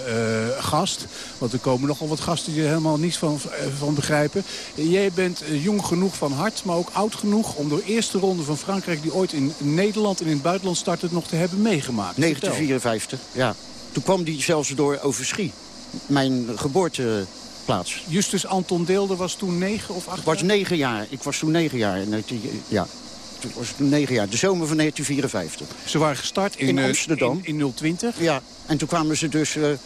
gast. Want er komen nogal wat gasten die er helemaal niets van, van begrijpen. Jij bent jong genoeg van hart, maar ook oud genoeg... om de eerste ronde van Frankrijk, die ooit in Nederland en in het buitenland startte... nog te hebben meegemaakt. Vertel. 1954, ja. Toen kwam die zelfs door Overschie. Mijn geboorteplaats. Justus Anton Deelder was toen negen of acht Ik was negen jaar. Ik was toen negen jaar. En, Ja, toen was ik negen jaar. De zomer van 1954. Ze waren gestart in, In eh, Amsterdam. In, in 020. Ja, en toen kwamen ze dus eh, eh,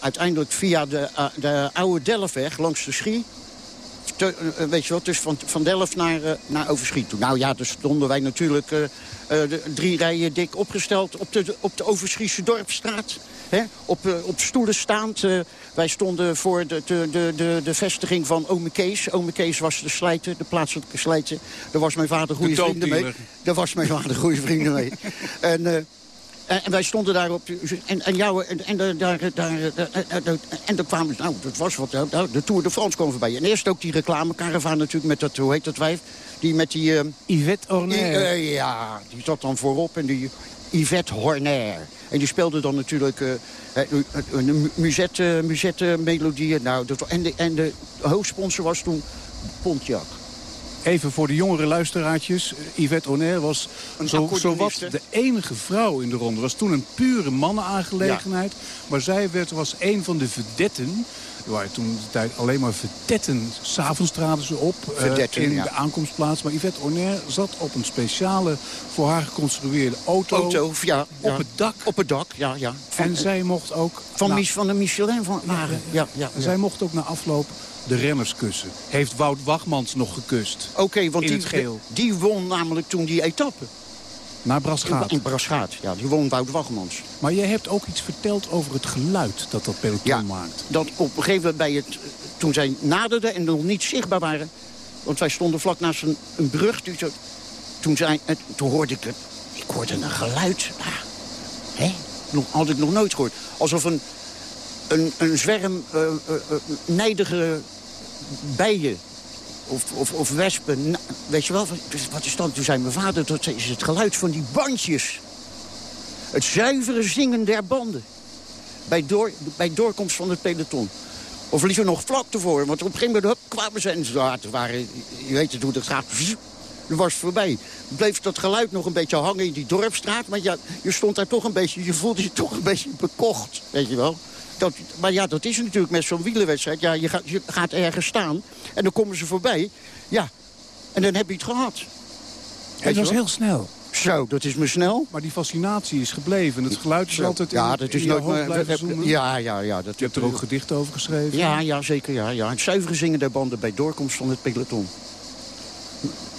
uiteindelijk via de, de oude Delftweg langs de Schie... te- weet je wel, dus van, van Delft naar, naar Overschie toe. Nou ja, daar stonden wij natuurlijk de, drie rijen dik opgesteld op de, op de Overschiese Dorpstraat. Hè? Op, eh, op stoelen staand. eh, wij stonden voor de, de, de, de, de vestiging van Ome Kees. Ome Kees was de slijter, de plaatselijke slijter. Daar was mijn vader goede De vrienden mee. Daar was mijn vader goede vrienden mee. En... eh, en, en wij stonden daar op... En, en, jou, en, en, daar, daar, en dan kwamen... Nou, dat was wat... nou, De Tour de France kwam voorbij. En eerst ook die reclamekaravaan natuurlijk met dat... Hoe heet dat wijf? Die met die... eh, Yvette eh, ja, die zat dan voorop. En die Yvette Horner. En die speelde dan natuurlijk... eh, eh, een musette, musette melodie. Nou, dat, en, de, en de hoofdsponsor was toen Pontiac. Even voor de jongere luisteraartjes. Yvette Honner was zo, zowat de enige vrouw in de ronde. Was toen een pure mannenaangelegenheid. Maar zij werd, was een van de vedetten. Waren toen de tijd alleen maar vedetten. S'avonds traden ze op eh, in ja. de aankomstplaats. Maar Yvette Honner zat op een speciale voor haar geconstrueerde auto. Auto, ja. Op ja. het dak. Op het dak, ja, ja. En zij mocht ook... Van, nou, van de Michelin van waren. Ja, ja, en zij mocht ook na afloop de renners kussen. Heeft Wout Wachmans nog gekust. Oké, want die, geel. die won namelijk toen die etappe. Naar Brasgaat. In Brasgaat, ja. Die won Wout Wagmans. Maar jij hebt ook iets verteld over het geluid dat dat peloton Ja. maakt. Dat op een gegeven moment bij het... Toen zij naderden en nog niet zichtbaar waren... Want wij stonden vlak naast een, een brug. toen, zei, het- toen hoorde ik het. Ik hoorde een geluid. Ah, hè? Nog, had ik nog nooit gehoord. Alsof een, een, een zwerm eh, eh, eh, nijdige bijen of, of, of wespen. na- weet je wel, wat, is dat? Toen zei mijn vader, dat is het geluid van die bandjes. Het zuivere zingen der banden. Bij, door, bij doorkomst van het peloton. Of liever nog vlak tevoren. Want op een gegeven moment kwamen ze en ze waren, je weet het hoe dat gaat. Er was voorbij. Bleef dat geluid nog een beetje hangen in die dorpstraat. Maar ja, je stond daar toch een beetje, je voelde je toch een beetje bekocht. Weet je wel. Dat, maar ja, dat is natuurlijk met zo'n wielerwedstrijd. Ja, je gaat, je gaat ergens staan en dan komen ze voorbij. Ja, en dan heb je het gehad. Het was heel snel. Zo, dat is me snel. Maar die fascinatie is gebleven. Het geluid is Zo. altijd in, ja, dat is in je nooit hoofd meer- blijven zoomen. Ja, ja, ja. Dat, Je hebt er ook gedichten over geschreven. Ja, ja, zeker. Ja, ja. Het zuivere zingen der banden bij doorkomst van het peloton.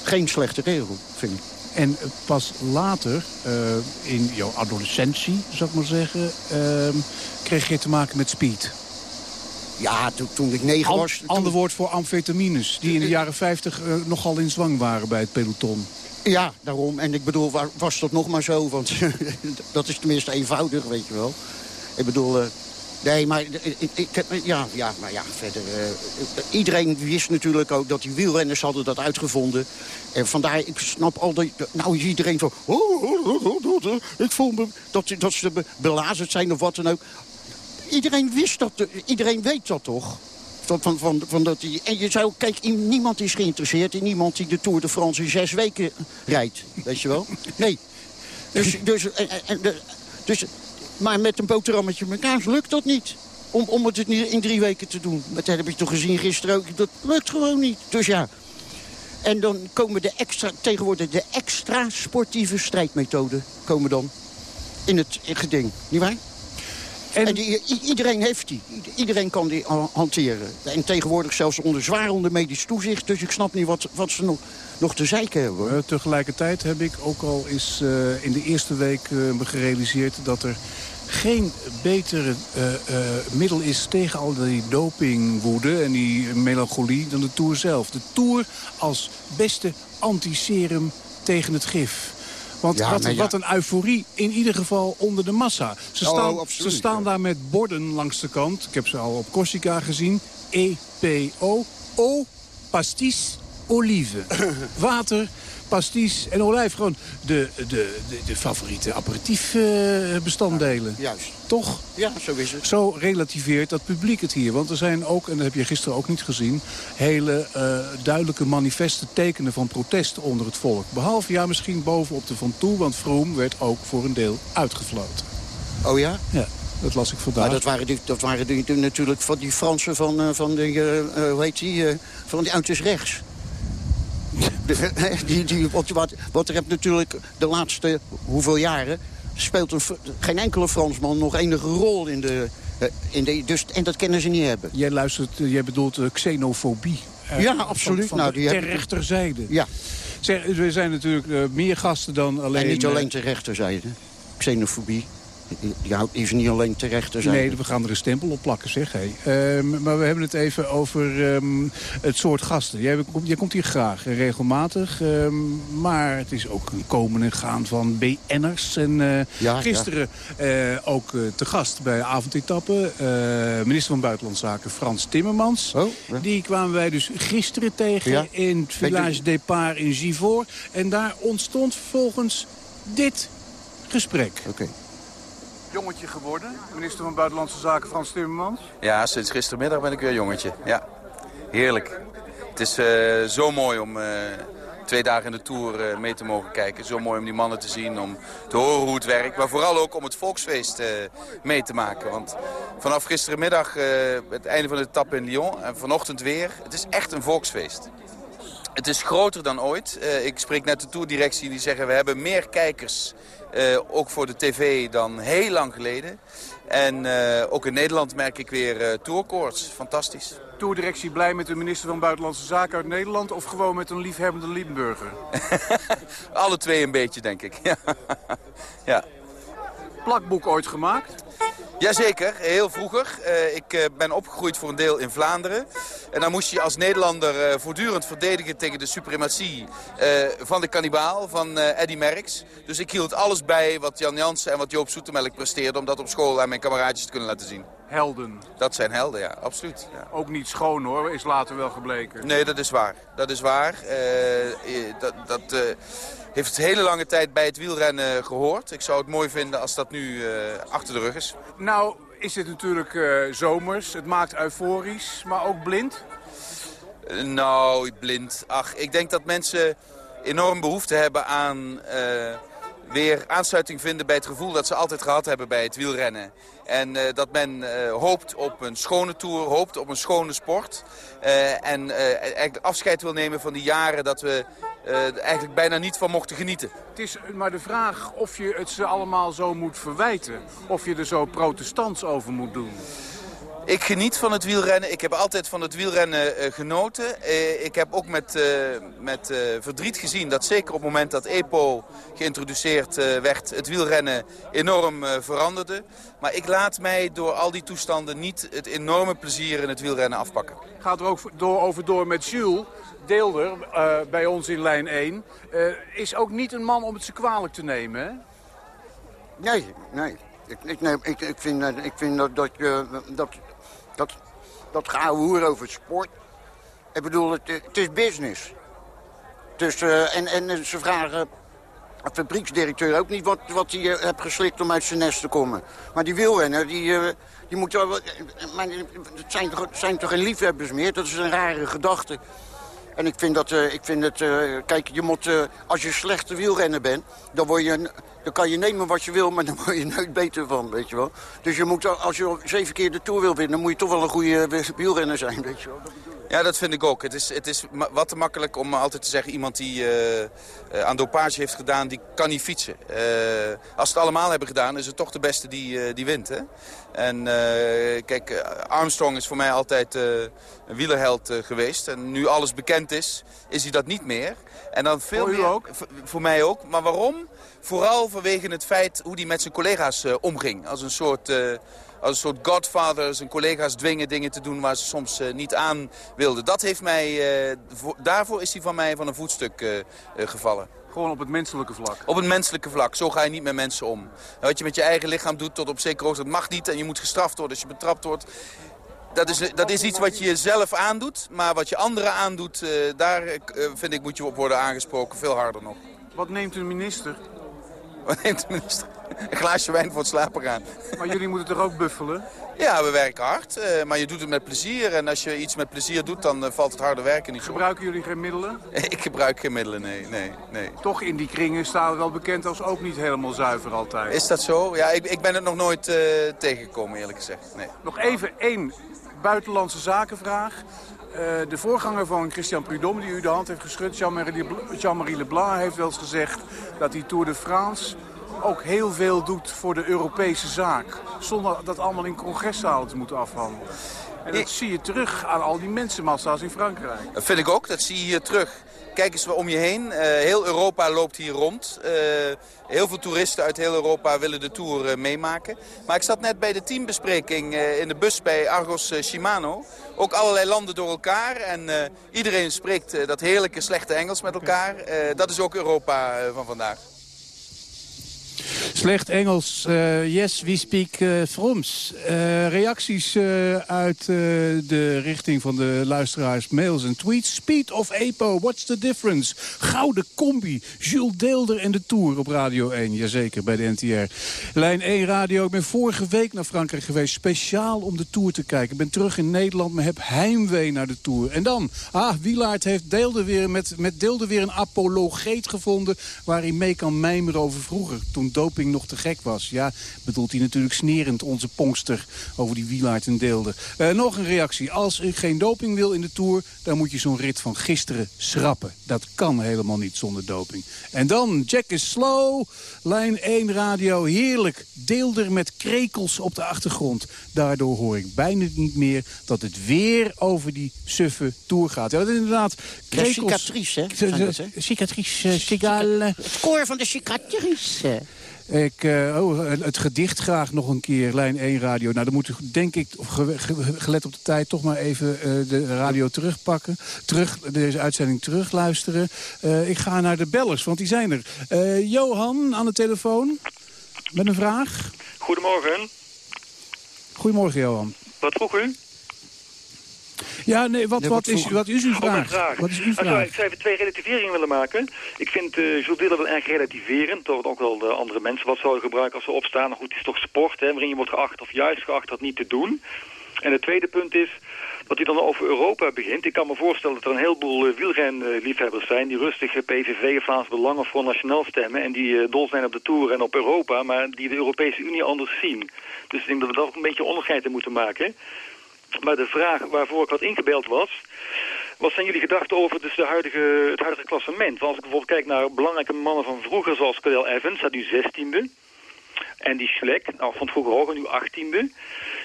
Geen slechte regel, vind ik. En eh, pas later, eh, in jouw adolescentie, zou ik maar zeggen... ehm, kreeg je te maken met speed. Ja, toen, toen ik negen An- was... toen- Ander woord voor amfetamines, die in de jaren 50 eh, nogal in zwang waren bij het peloton. Ja, daarom. En ik bedoel, wa- was dat nog maar zo? Want dat is tenminste eenvoudig, weet je wel. Ik bedoel, eh, Nee, maar ik, ik, ik heb- ja, ja, maar ja, verder... eh, iedereen wist natuurlijk ook dat die wielrenners hadden dat uitgevonden. En vandaar, ik snap al dat... Nou iedereen van... "Oh, oh, oh, oh, oh, oh." Ik voel me dat, dat ze be- belazerd zijn of wat dan ook. Iedereen wist dat, eh, iedereen weet dat toch? Van, van, van, van dat die, en je zou, kijk, niemand is geïnteresseerd in iemand die de Tour de France in zes weken rijdt. Weet je wel? Nee. Dus, dus, en, en- dus, maar met een boterhammetje met kaas lukt dat niet. Om, om het in drie weken te doen. Dat heb je toch gezien gisteren ook. Dat lukt gewoon niet. Dus ja. En dan komen de extra, tegenwoordig de extra sportieve strijdmethoden komen dan in het in geding. Niet waar? En, die, iedereen heeft die. Iedereen kan die ha- hanteren. En tegenwoordig zelfs onder zwaar onder medisch toezicht. Dus ik snap niet wat, wat ze nog, nog te zeiken hebben. Eh, tegelijkertijd heb ik ook al eens eh, in de eerste week eh, me gerealiseerd... dat er geen betere middel is tegen al die dopingwoede en die melancholie dan de Tour zelf. De Tour als beste antiserum tegen het gif. Want Ja, wat, ja. wat een euforie, in ieder geval onder de massa. Ze Oh, staan, absoluut, ze staan daar met borden langs de kant. Ik heb ze al op Corsica gezien. EPO, O, pastis, olive. Water, pastis en olijf. Gewoon de, de, de, de favoriete aperitiefbestanddelen. Juist. Toch? Ja, zo is het. Zo relativeert dat publiek het hier. Want er zijn ook, en dat heb je gisteren ook niet gezien... hele eh, duidelijke manifeste tekenen van protest onder het volk. Behalve ja, misschien bovenop de Van Toe, want Vroom werd ook voor een deel uitgefloten. Oh ja? Ja, dat las ik vandaag. Maar dat waren, die, dat waren die, natuurlijk van die Fransen van, eh, van de, eh, eh, hoe heet die, eh, van die uiterst rechts. De- die, die, wat, wat, er hebt natuurlijk de laatste hoeveel jaren... speelt een, geen enkele Fransman nog enige rol in de... eh, in de dus, en dat kennen ze niet hebben. Jij luistert, eh, jij bedoelt eh, xenofobie. Ja, absoluut. Van, Nou, die ter rechterzijde. Ja. Zeg, er zijn natuurlijk meer gasten dan alleen... en niet alleen ter rechterzijde. Xenofobie. Houdt- die is niet alleen ter rechterzijde. Nee, we gaan er een stempel op plakken, zeg. Hé. Ehm, maar we hebben het even over ehm, het soort gasten. Jij, komt- jij komt hier graag en regelmatig. ehm, maar het is ook een komen en gaan van BN'ers. En eh, Ja, gisteren eh, ook eh, te gast bij avondetappe. eh, minister van Buitenlandse Zaken Frans Timmermans. Die kwamen wij dus gisteren tegen in het Village Depart in Givors. En daar ontstond vervolgens dit gesprek. Oké. Jongetje geworden, minister van Buitenlandse Zaken Frans Timmermans. Ja, sinds gistermiddag ben ik weer jongetje. Ja, heerlijk. Het is eh, zo mooi om eh, twee dagen in de Tour eh, mee te mogen kijken. Zo mooi om die mannen te zien, om te horen hoe het werkt. Maar vooral ook om het volksfeest mee te maken. Want vanaf gistermiddag, het einde van de etappe in Lyon en vanochtend weer. Het is echt een volksfeest. Het is groter dan ooit. Ik spreek net de toerdirectie die zeggen we hebben meer kijkers, eh, ook voor de tv, dan heel lang geleden. En eh, ook in Nederland merk ik weer eh tourkoorts. Fantastisch. Toerdirectie blij met de minister van Buitenlandse Zaken uit Nederland... of gewoon met een liefhebbende Liebenburger? Alle twee een beetje, denk ik. Ja. Plakboek ooit gemaakt? Jazeker, heel vroeger. Eh, ik eh, ben opgegroeid voor een deel in Vlaanderen. En dan moest je als Nederlander eh, voortdurend verdedigen tegen de suprematie van de kannibaal, van Eddy Merckx. Dus ik hield alles bij wat Jan Jansen en wat Joop Zoetemelk presteerden... om dat op school aan mijn kameraadjes te kunnen laten zien. Helden. Dat zijn helden, ja, absoluut. Ja. Ook niet schoon hoor, is later wel gebleken. Nee, dat is waar. Dat is waar. Dat dat heeft het hele lange tijd bij het wielrennen gehoord. Ik zou het mooi vinden als dat nu eh, achter de rug is. Nou is dit natuurlijk eh, zomers, het maakt euforisch, maar ook blind. Nou, blind. Ach, ik denk dat mensen enorm behoefte hebben aan weer aansluiting vinden bij het gevoel dat ze altijd gehad hebben bij het wielrennen. En dat men hoopt op een schone tour, hoopt op een schone sport. En eigenlijk afscheid wil nemen van die jaren dat we eh, eigenlijk bijna niet van mochten genieten. Het is maar de vraag of je het ze allemaal zo moet verwijten. Of je er zo protestants over moet doen. Ik geniet van het wielrennen. Ik heb altijd van het wielrennen eh, genoten. Eh, ik heb ook met, met verdriet gezien dat zeker op het moment dat EPO geïntroduceerd werd... het wielrennen enorm veranderde. Maar ik laat mij door al die toestanden niet het enorme plezier in het wielrennen afpakken. Gaat er ook door, over door met Jules Deelder, eh, bij ons in lijn 1. Eh, is ook niet een man om het ze kwalijk te nemen, hè? Nee, nee. Ik, ik, ik, ik vind, eh, ik vind dat, dat, je- dat, dat, dat hoer over sport... Ik bedoel, het, het is business. Dus, en, en ze vragen de fabrieksdirecteur ook niet wat, wat hij eh, heeft geslikt om uit zijn nest te komen. Maar die wielrenner, die, die moet wel... Maar het zijn, toch- zijn toch geen liefhebbers meer? Dat is een rare gedachte. En ik vind dat, eh, ik vind het, eh, kijk, je moet, eh, als je slechte wielrenner bent, dan, word je, een- dan kan je nemen wat je wil, maar dan word je nooit beter van, weet je wel. Dus je moet, als je zeven keer de Tour wil winnen, dan moet je toch wel een goede wielrenner zijn, weet je wel. Ja, dat vind ik ook. Het is, het is wat te makkelijk om altijd te zeggen... iemand die eh, eh, aan dopage heeft gedaan, die kan niet fietsen. Eh, als ze het allemaal hebben gedaan, is het toch de beste die, die wint. Hè? En kijk, Armstrong is voor mij altijd een wielerheld geweest. En nu alles bekend is, is hij dat niet meer. En dan veel Voor u meer, ook? Voor mij ook. Maar waarom? Vooral vanwege het feit hoe hij met zijn collega's omging. Als een soort... als een soort godfather zijn collega's dwingen dingen te doen waar ze soms eh, niet aan wilden. Dat heeft mij, eh, voor- daarvoor is hij van mij van een voetstuk eh, gevallen. Gewoon op het menselijke vlak. Op het menselijke vlak. Zo ga je niet met mensen om. En wat je met je eigen lichaam doet tot op zekere hoogte, dat mag niet. En je moet gestraft worden als je betrapt wordt. Dat is, dat is iets wat je jezelf aandoet. Maar wat je anderen aandoet, daar vind ik moet je op worden aangesproken. Veel harder nog. Wat neemt een minister? Wat neemt de minister? Een glaasje wijn voor het slapen gaan. Maar jullie moeten toch ook buffelen? Ja, we werken hard, eh, maar je doet het met plezier. En als je iets met plezier doet, dan eh, valt het harde werken niet zo. Gebruiken jullie geen middelen? Ik gebruik geen middelen, nee, nee, nee. Toch in die kringen staan we wel bekend als ook niet helemaal zuiver altijd. Is dat zo? Ja, ik, ik ben het nog nooit eh, tegengekomen, eerlijk gezegd. Nee. Nog even één buitenlandse zakenvraag. Eh, de voorganger van Christian Prudhomme, die u de hand heeft geschud, Jean-Marie Lebl- Jean-Marie Leblanc, heeft wel eens gezegd dat die Tour de France ook heel veel doet voor de Europese zaak. Zonder dat allemaal in congreszalen te moeten afhandelen. En dat zie je terug aan al die mensenmassa's in Frankrijk. Dat vind ik ook, dat zie je hier terug. Kijk eens om je heen. Eh, heel Europa loopt hier rond. Eh, heel veel toeristen uit heel Europa willen de Tour eh, meemaken. Maar ik zat net bij de teambespreking in de bus bij Argos Shimano. Ook allerlei landen door elkaar. En iedereen spreekt dat heerlijke slechte Engels met elkaar. Dat is ook Europa van vandaag. Slecht Engels. eh, yes, we speak. Eh, reacties uit de richting van de luisteraars, mails en tweets. Speed of EPO, what's the difference? Gouden combi, Jules Deelder en de Tour op Radio 1. Jazeker, bij de NTR. Lijn 1 Radio, ik ben vorige week naar Frankrijk geweest. Speciaal om de Tour te kijken. Ik ben terug in Nederland, maar heb heimwee naar de Tour. En dan, ah, Wielaert heeft Deelder weer met, met Deelder weer een apologeet gevonden... waar hij mee kan mijmeren over vroeger, toen doping nog te gek was. Ja, bedoelt hij natuurlijk snerend, onze pongster, over die Wielaert en Deelder. Eh, nog een reactie. Als u geen doping wil in de Tour, dan moet je zo'n rit van gisteren schrappen. Dat kan helemaal niet zonder doping. En dan, Jack is slow, lijn 1 radio, heerlijk. Deelder met krekels op de achtergrond. Daardoor hoor ik bijna niet meer dat het weer over die suffe Tour gaat. Ja, dat is inderdaad De cicatrice, hè? Cicatrice, uh, Chagall. Het koor van de cicatrice. Ik, eh, oh, het gedicht graag nog een keer, lijn 1 radio. Nou, dan moet u, denk ik, gelet op de tijd... toch maar even eh, de radio terugpakken. Terug, deze uitzending terugluisteren. Eh, ik ga naar de bellers, want die zijn er. Eh, Johan aan de telefoon, met een vraag. Goedemorgen. Goedemorgen, Johan. Wat vroeg u? Ja, nee, wat, Nee, wat, wat is, wat is uw Oh, vraag? Wat is uw Ah, sorry, vraag? ik zou even twee relativeringen willen maken. Ik vind uh, Jules Diller wel erg relativerend. Dat ook wel de andere mensen wat zouden gebruiken als ze opstaan. Maar goed, het is toch sport, hè, waarin je wordt geacht of juist geacht dat niet te doen. En het tweede punt is dat hij dan over Europa begint. Ik kan me voorstellen dat er een heleboel uh, wielrenliefhebbers zijn... die rustig eh, PVV, Vlaams Belang of voor Nationaal stemmen... en die uh, dol zijn op de Tour en op Europa... maar die de Europese Unie anders zien. Dus ik denk dat we daar ook een beetje onderscheid in moeten maken... Maar de vraag waarvoor ik had ingebeld was... Wat zijn jullie gedachten over dus de huidige, het huidige klassement? Want als ik bijvoorbeeld kijk naar belangrijke mannen van vroeger... zoals Cadel Evans, staat nu 16e. En die Schleck, nou, van vroeger hoger, nu 18e.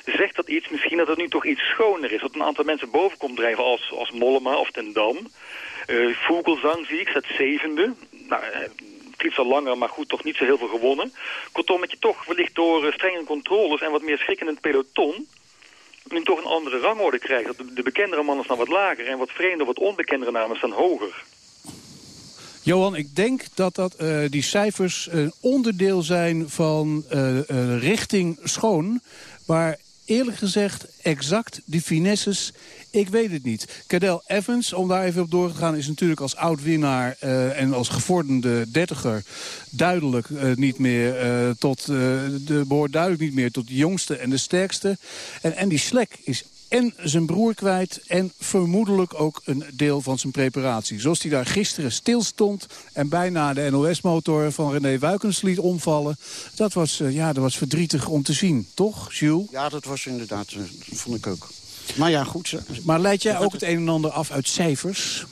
Zegt dat iets, misschien dat het nu toch iets schoner is? Dat een aantal mensen boven komt drijven als, als Mollema of Ten Dam. Uh, Vogelsang zie ik, staat zevende. Nou, het liefst al langer, maar goed, toch niet zo heel veel gewonnen. Kortom, dat je toch wellicht door uh, strenge controles en wat meer schrik peloton nu toch een andere rangorde krijgt. Dat de, de bekendere mannen staan wat lager en wat vreemde, wat onbekendere namen staan hoger. Johan, ik denk dat, dat eh, die cijfers een onderdeel zijn van eh, eh, richting schoon. Maar eerlijk gezegd, exact die finesses, ik weet het niet. Cadel Evans, om daar even op door te gaan, is natuurlijk als oud-winnaar eh, en als gevorderde dertiger duidelijk eh, niet meer eh, tot, de, behoort duidelijk niet meer tot de jongste en de sterkste. En Andy Slek is en zijn broer kwijt en vermoedelijk ook een deel van zijn preparatie. Zoals hij daar gisteren stil stond en bijna de NOS-motor van René Wuikens liet omvallen. Dat was, eh, ja, dat was verdrietig om te zien, toch, Jules? Ja, dat was inderdaad, eh, dat vond ik ook. Maar ja, goed. ze- Maar leid jij ook het een en ander af uit cijfers?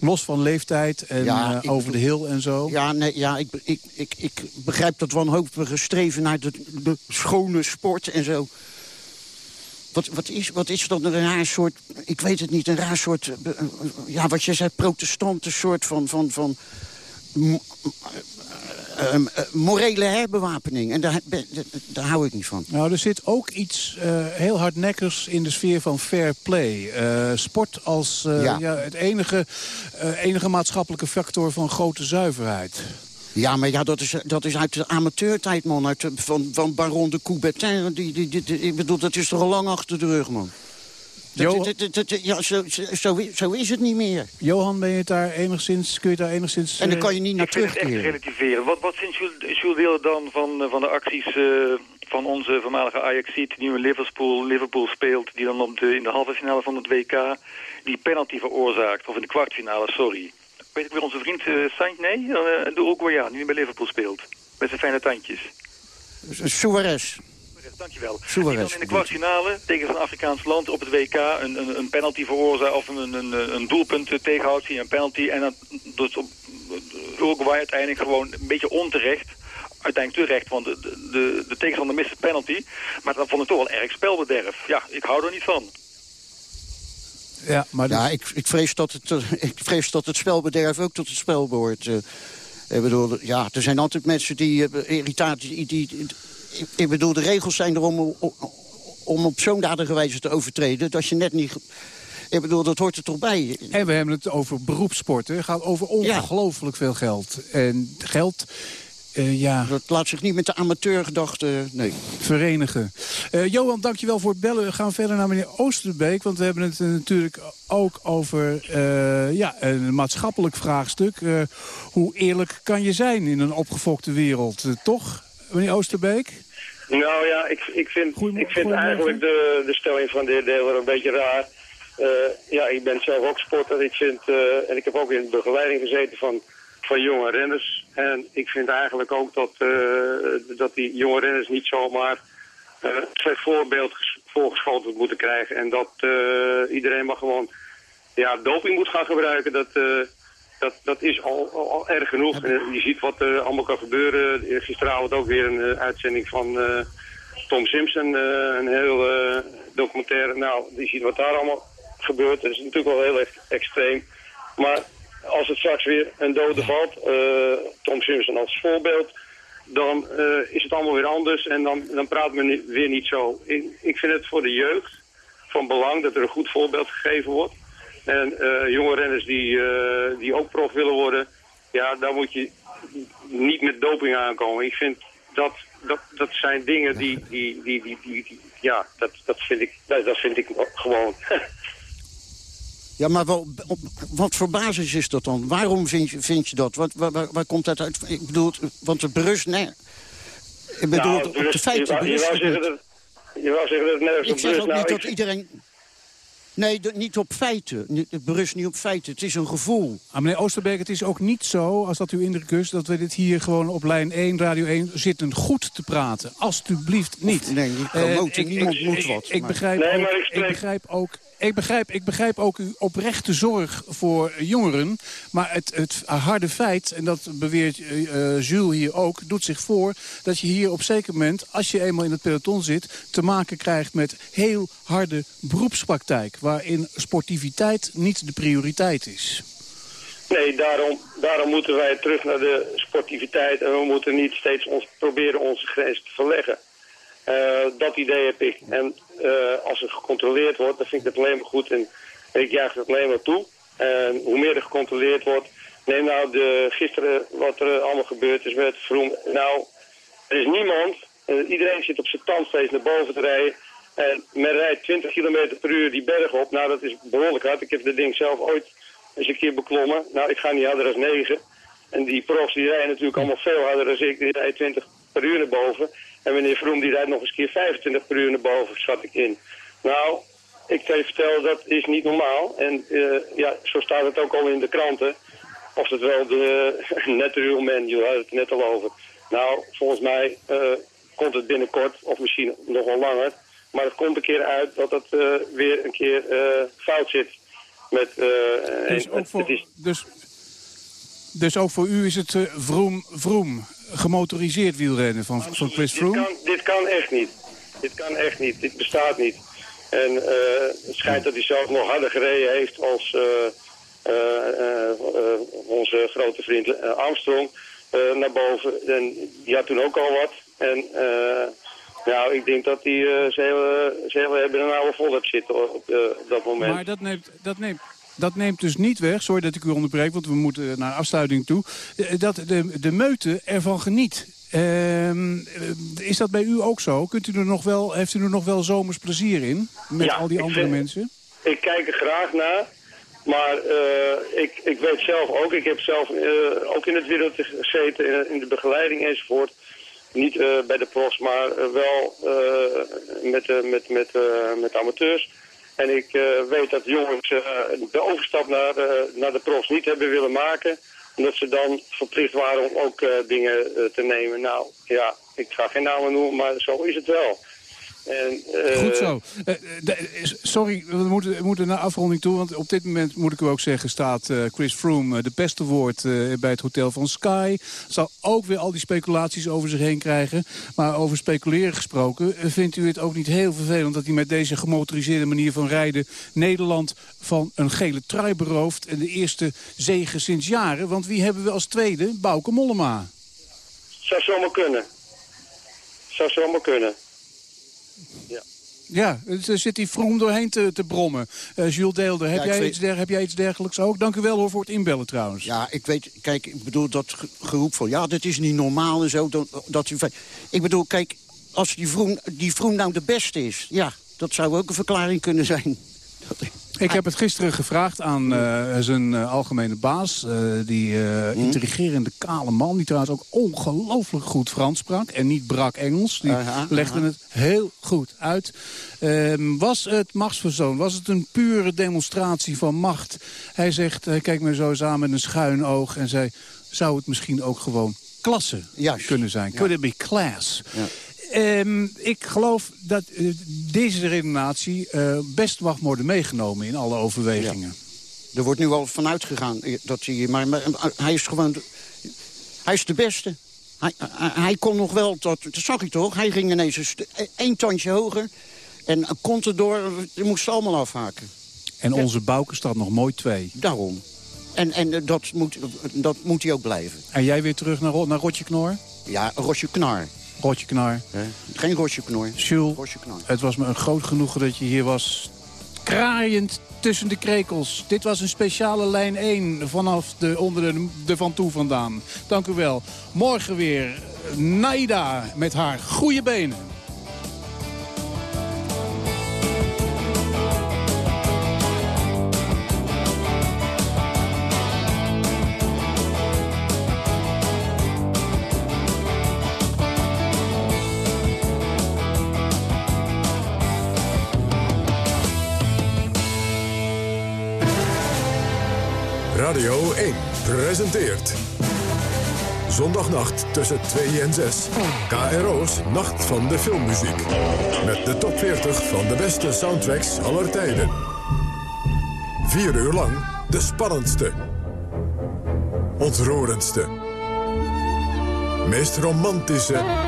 Los van leeftijd en Ja, eh, over de hill en zo? Ja, nee, ja ik, ik, ik, ik begrijp dat wanhopige streven naar de, de schone sport en zo. Wat, wat, is, wat is dat een raar soort, ik weet het niet, een raar soort, eh, eh, ja, wat je zei, protestanten soort van, van, van eh, morele herbewapening. En daar, daar, daar hou ik niet van. Nou, er zit ook iets heel hardnekkers in de sfeer van fair play. Sport als ja. Ja. het enige, enige maatschappelijke factor van grote zuiverheid. Ja, maar ja, dat is, dat is uit de amateurtijd, man. Uit de- van, van Baron de Coubertin. Die, die, die, die- ik bedoel, dat is toch al lang achter de rug, man. Dat- Jo- dat- dat- dat- ja, zo, zo, zo is- het niet meer. Johan, ben je het daar enigszins, kun je het daar enigszins... En dan eh, kan je niet naar Ik vind het echt terugkeren. relativeren. Wat, wat vindt Jules, dan van, eh, van de acties eh, van onze voormalige Ajaxiet... die nu in Liverpool, Liverpool speelt, die dan op de, in de halve finale van het WK... die penalty veroorzaakt, of in de kwartfinale, sorry. Weet ik weer onze vriend uh, Saint, nee? eh, de Uruguayaan, die nu bij Liverpool speelt. Met zijn fijne tandjes. Suarez. Dankjewel. Suarez. Die dan in de kwartfinale tegen een Afrikaans land op het WK een, een, een penalty veroorzaakt of een, een, een doelpunt eh, tegenhoudt via een penalty. En dan dus op Uruguay uiteindelijk gewoon een beetje onterecht. Uiteindelijk terecht, want de, de, de tegenstander mist de penalty. Maar dat vond ik toch wel erg spelbederf. Ja, ik hou er niet van. Ja, maar ja ik, ik, vrees dat het, eh, ik vrees dat het spelbederf ook tot het spel behoort. eh. ik bedoel, ja, er zijn altijd mensen die eh, irritatie... Die, ik bedoel, de regels zijn er om, om, om op zo'n dadige wijze te overtreden... dat je net niet... Ik bedoel, dat hoort er toch bij. En we hebben het over beroepssporten. Het gaat over ongelooflijk veel geld. En geld, eh, ja... Dat laat zich niet met de amateurgedachte... Nee. verenigen. Eh, Johan, dankjewel voor het bellen. We gaan verder naar meneer Oosterbeek. Want we hebben het eh, natuurlijk ook over eh, ja, een maatschappelijk vraagstuk. Eh, hoe eerlijk kan je zijn in een opgefokte wereld? Eh, toch, meneer Oosterbeek? Nou ja, ik, ik vind, ik vind eigenlijk de, de stelling van de heer Deler een beetje raar. Eh, ja, ik ben zelf ook sporter. Ik vind, eh, en ik heb ook in de begeleiding gezeten van, van jonge renners. En ik vind eigenlijk ook dat, eh, dat die jonge renners niet zomaar eh slecht voorbeeld ges- voorgeschoteld moeten krijgen. En dat eh, iedereen maar gewoon ja, doping moet gaan gebruiken. Dat, dat, dat is al, al, al erg genoeg. En, je ziet wat er allemaal kan gebeuren. Gisteravond ook weer een uitzending van Tom Simpson. een heel documentaire. Nou, je ziet wat daar allemaal gebeurt. Dat is natuurlijk wel heel echt extreem. Maar als het straks weer een dode valt, eh, Tom Simpson als voorbeeld, dan eh, is het allemaal weer anders en dan, dan praat men ni- weer niet zo. Ik, ik vind het voor de jeugd van belang dat er een goed voorbeeld gegeven wordt. En eh, jonge renners die, die ook prof willen worden, ja, daar moet je niet met doping aankomen. Ik vind dat, dat, dat zijn dingen die, die, die, die, die, die- ja, dat, dat, vind ik, dat, dat vind ik gewoon. Ja, maar wel, op wat voor basis is dat dan? Waarom vind je, vind je dat? Wat, waar, waar, waar komt dat uit? Ik bedoel, want het berust... Nee, ik bedoel, Nou, op de feiten je wou- je wou zeggen niet. dat- Je wou zeggen dat het nergens Ik op zeg berust. ook Nou, niet ik- dat iedereen... Nee, de- niet op feiten. Niet- Het berust niet op feiten. Het is een gevoel. Ah, meneer Oosterbeek, het is ook niet zo, als dat uw indruk is... dat we dit hier gewoon op lijn 1, Radio 1, zitten goed te praten. Alsjeblieft niet. nee, niet Eh, promoten. Niemand ik- moet ik- wat, Ik maar- begrijp Nee, maar ik Ik spreek- begrijp ook... Ik begrijp, ik begrijp ook uw oprechte zorg voor jongeren. Maar het, het harde feit, en dat beweert eh, Jules hier ook... doet zich voor dat je hier op zeker moment, als je eenmaal in het peloton zit... te maken krijgt met heel harde beroepspraktijk... waarin sportiviteit niet de prioriteit is. Nee, daarom, daarom moeten wij terug naar de sportiviteit en we moeten niet steeds ons, proberen onze grens te verleggen. Eh, dat idee heb ik. En eh, als het gecontroleerd wordt, dan vind ik het alleen maar goed en ik juich het alleen maar toe. En hoe meer er gecontroleerd wordt, Neem nou de, gisteren wat er allemaal gebeurd is met Vroom. Nou, er is niemand. eh, iedereen zit op zijn tandvlees naar boven te rijden. En men rijdt 20 km per uur die berg op. Nou, dat is behoorlijk hard. Ik heb dat ding zelf ooit eens een keer beklommen. Nou, ik ga niet harder dan 9. En die profs die rijden natuurlijk allemaal veel harder dan ik. Die rijden 20 per uur naar boven. En meneer Vroom die rijdt nog eens een keer 25 per uur naar boven, schat ik in. Nou, ik kan je vertellen, dat is niet normaal. En eh, ja, zo staat het ook al in de kranten. Of het wel de man, je had het net al over. Nou, volgens mij eh, komt het binnenkort, of misschien nog wel langer. Maar het komt een keer uit dat het eh, weer een keer fout zit. Met, Dus en ook, het- voor, het is, dus, dus ook voor u is het eh, vroom, vroom, gemotoriseerd wielrennen van, van Chris dit, Froome? kan, dit kan echt niet. Dit kan echt niet. Dit bestaat niet. En eh, het schijnt dat hij zelf nog harder gereden heeft als eh, eh, eh, eh, onze grote vriend Armstrong eh, naar boven. En die had toen ook al wat. En eh, nou, ik denk dat die eh, ze, hele, ze hebben een oude volk zitten op, eh, op dat moment. Maar dat neemt, dat, neemt, dat neemt dus niet weg, sorry dat ik u onderbreek, want we moeten naar afsluiting toe, eh, dat de, de meute ervan geniet. Ehm, eh, is dat bij u ook zo? Kunt u er nog wel, heeft u er nog wel zomers plezier in? Met Ja, al die andere vind- mensen? Ik kijk er graag naar. Maar eh, ik, ik weet zelf ook, ik heb zelf ook in het wereld gezeten, in, de begeleiding enzovoort. Niet bij de profs, maar wel met, met, met, met amateurs. En ik eh, weet dat jongens eh, de overstap naar, eh, naar de profs niet hebben willen maken. Omdat ze dan verplicht waren om ook dingen te nemen. Nou ja, ik ga geen namen noemen, maar zo is het wel. En, eh, Goed zo. Eh, eh, sorry, we moeten, we moeten naar afronding toe. Want op dit moment, moet ik u ook zeggen, staat eh, Chris Froome eh, de beste woord eh, bij het hotel van Sky. Zal ook weer al die speculaties over zich heen krijgen. Maar over speculeren gesproken, eh, vindt u het ook niet heel vervelend... dat hij met deze gemotoriseerde manier van rijden... Nederland van een gele trui berooft en de eerste zege sinds jaren? Want wie hebben we als tweede? Bauke Mollema. Zou zomaar kunnen. Zou zomaar kunnen. Ja. Ja, er zit die Vroom doorheen te, te brommen. Eh, Jules Deelder, heb, Ja, jij weet- iets der, heb jij iets dergelijks ook? Dank u wel hoor voor het inbellen trouwens. Ja, ik weet, kijk, ik bedoel dat ge- geroep van... ja, dit is niet normaal en zo. Dat, dat u, ik bedoel, kijk, als die Vroom, die Vroom nou de beste is... ja, dat zou ook een verklaring kunnen zijn. Ik heb het gisteren gevraagd aan eh, zijn eh, algemene baas. eh, die Hm? intrigerende kale man. Die trouwens ook ongelooflijk goed Frans sprak. En niet brak Engels. Die legde het heel goed uit. Ehm, was het machtsverzoon? Was het een pure demonstratie van macht? Hij zegt, hij kijkt me zo eens aan met een schuin oog. En zei, zou het misschien ook gewoon klasse kunnen zijn? Could it be class? Ehm, ik geloof dat eh, deze redenatie eh, best mag worden meegenomen in alle overwegingen. Er wordt nu al vanuit gegaan dat hij... Maar, maar hij is gewoon... Hij is de beste. Hij, hij, hij kon nog wel, dat, dat zag ik toch? Hij ging ineens een één tandje hoger. En komt erdoor, die moest allemaal afhaken. En onze Bouke staat nog mooi twee. Daarom. En, en eh, dat, moet, dat moet hij ook blijven. En jij weer terug naar, naar Rotje Knor? Ja, Rosje Knar. Rotje Knar. Geen Rosje Knor. Jules, het was me een groot genoegen dat je hier was. Kraaiend tussen de krekels. Dit was een speciale lijn 1 vanaf de, onder de, de Van Toe vandaan. Dank u wel. Morgen weer Naida met haar goede benen. Presenteert. Zondagnacht tussen 2 en 6. KRO's Nacht van de Filmmuziek. Met de top 40 van de beste soundtracks aller tijden. Vier uur lang de spannendste. Ontroerendste. Meest romantische.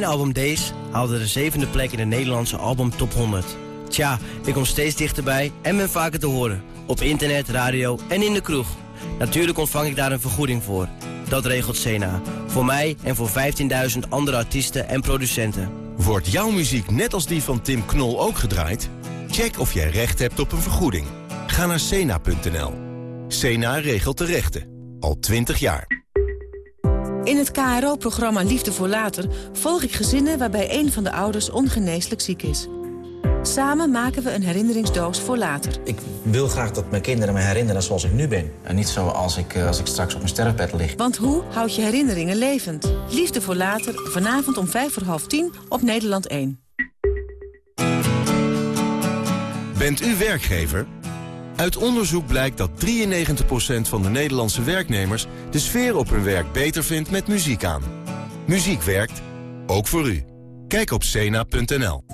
Mijn album Days haalde de zevende plek in de Nederlandse album Top 100. Tja, ik kom steeds dichterbij en ben vaker te horen. Op internet, radio en in de kroeg. Natuurlijk ontvang ik daar een vergoeding voor. Dat regelt Sena. Voor mij en voor 15.000 andere artiesten en producenten. Wordt jouw muziek net als die van Tim Knol ook gedraaid? Check of jij recht hebt op een vergoeding. Ga naar cena.nl. Cena regelt de rechten. Al 20 jaar. In het KRO-programma Liefde voor Later volg ik gezinnen waarbij een van de ouders ongeneeslijk ziek is. Samen maken we een herinneringsdoos voor later. Ik wil graag dat mijn kinderen me herinneren zoals ik nu ben. En niet zoals ik, eh, als ik straks op mijn sterfbed lig. Want hoe houd je herinneringen levend? Liefde voor Later, vanavond om vijf voor half tien op Nederland 1. Bent u werkgever? Uit onderzoek blijkt dat 93% van de Nederlandse werknemers... de sfeer op hun werk beter vindt met muziek aan. Muziek werkt, ook voor u. Kijk op cena.nl.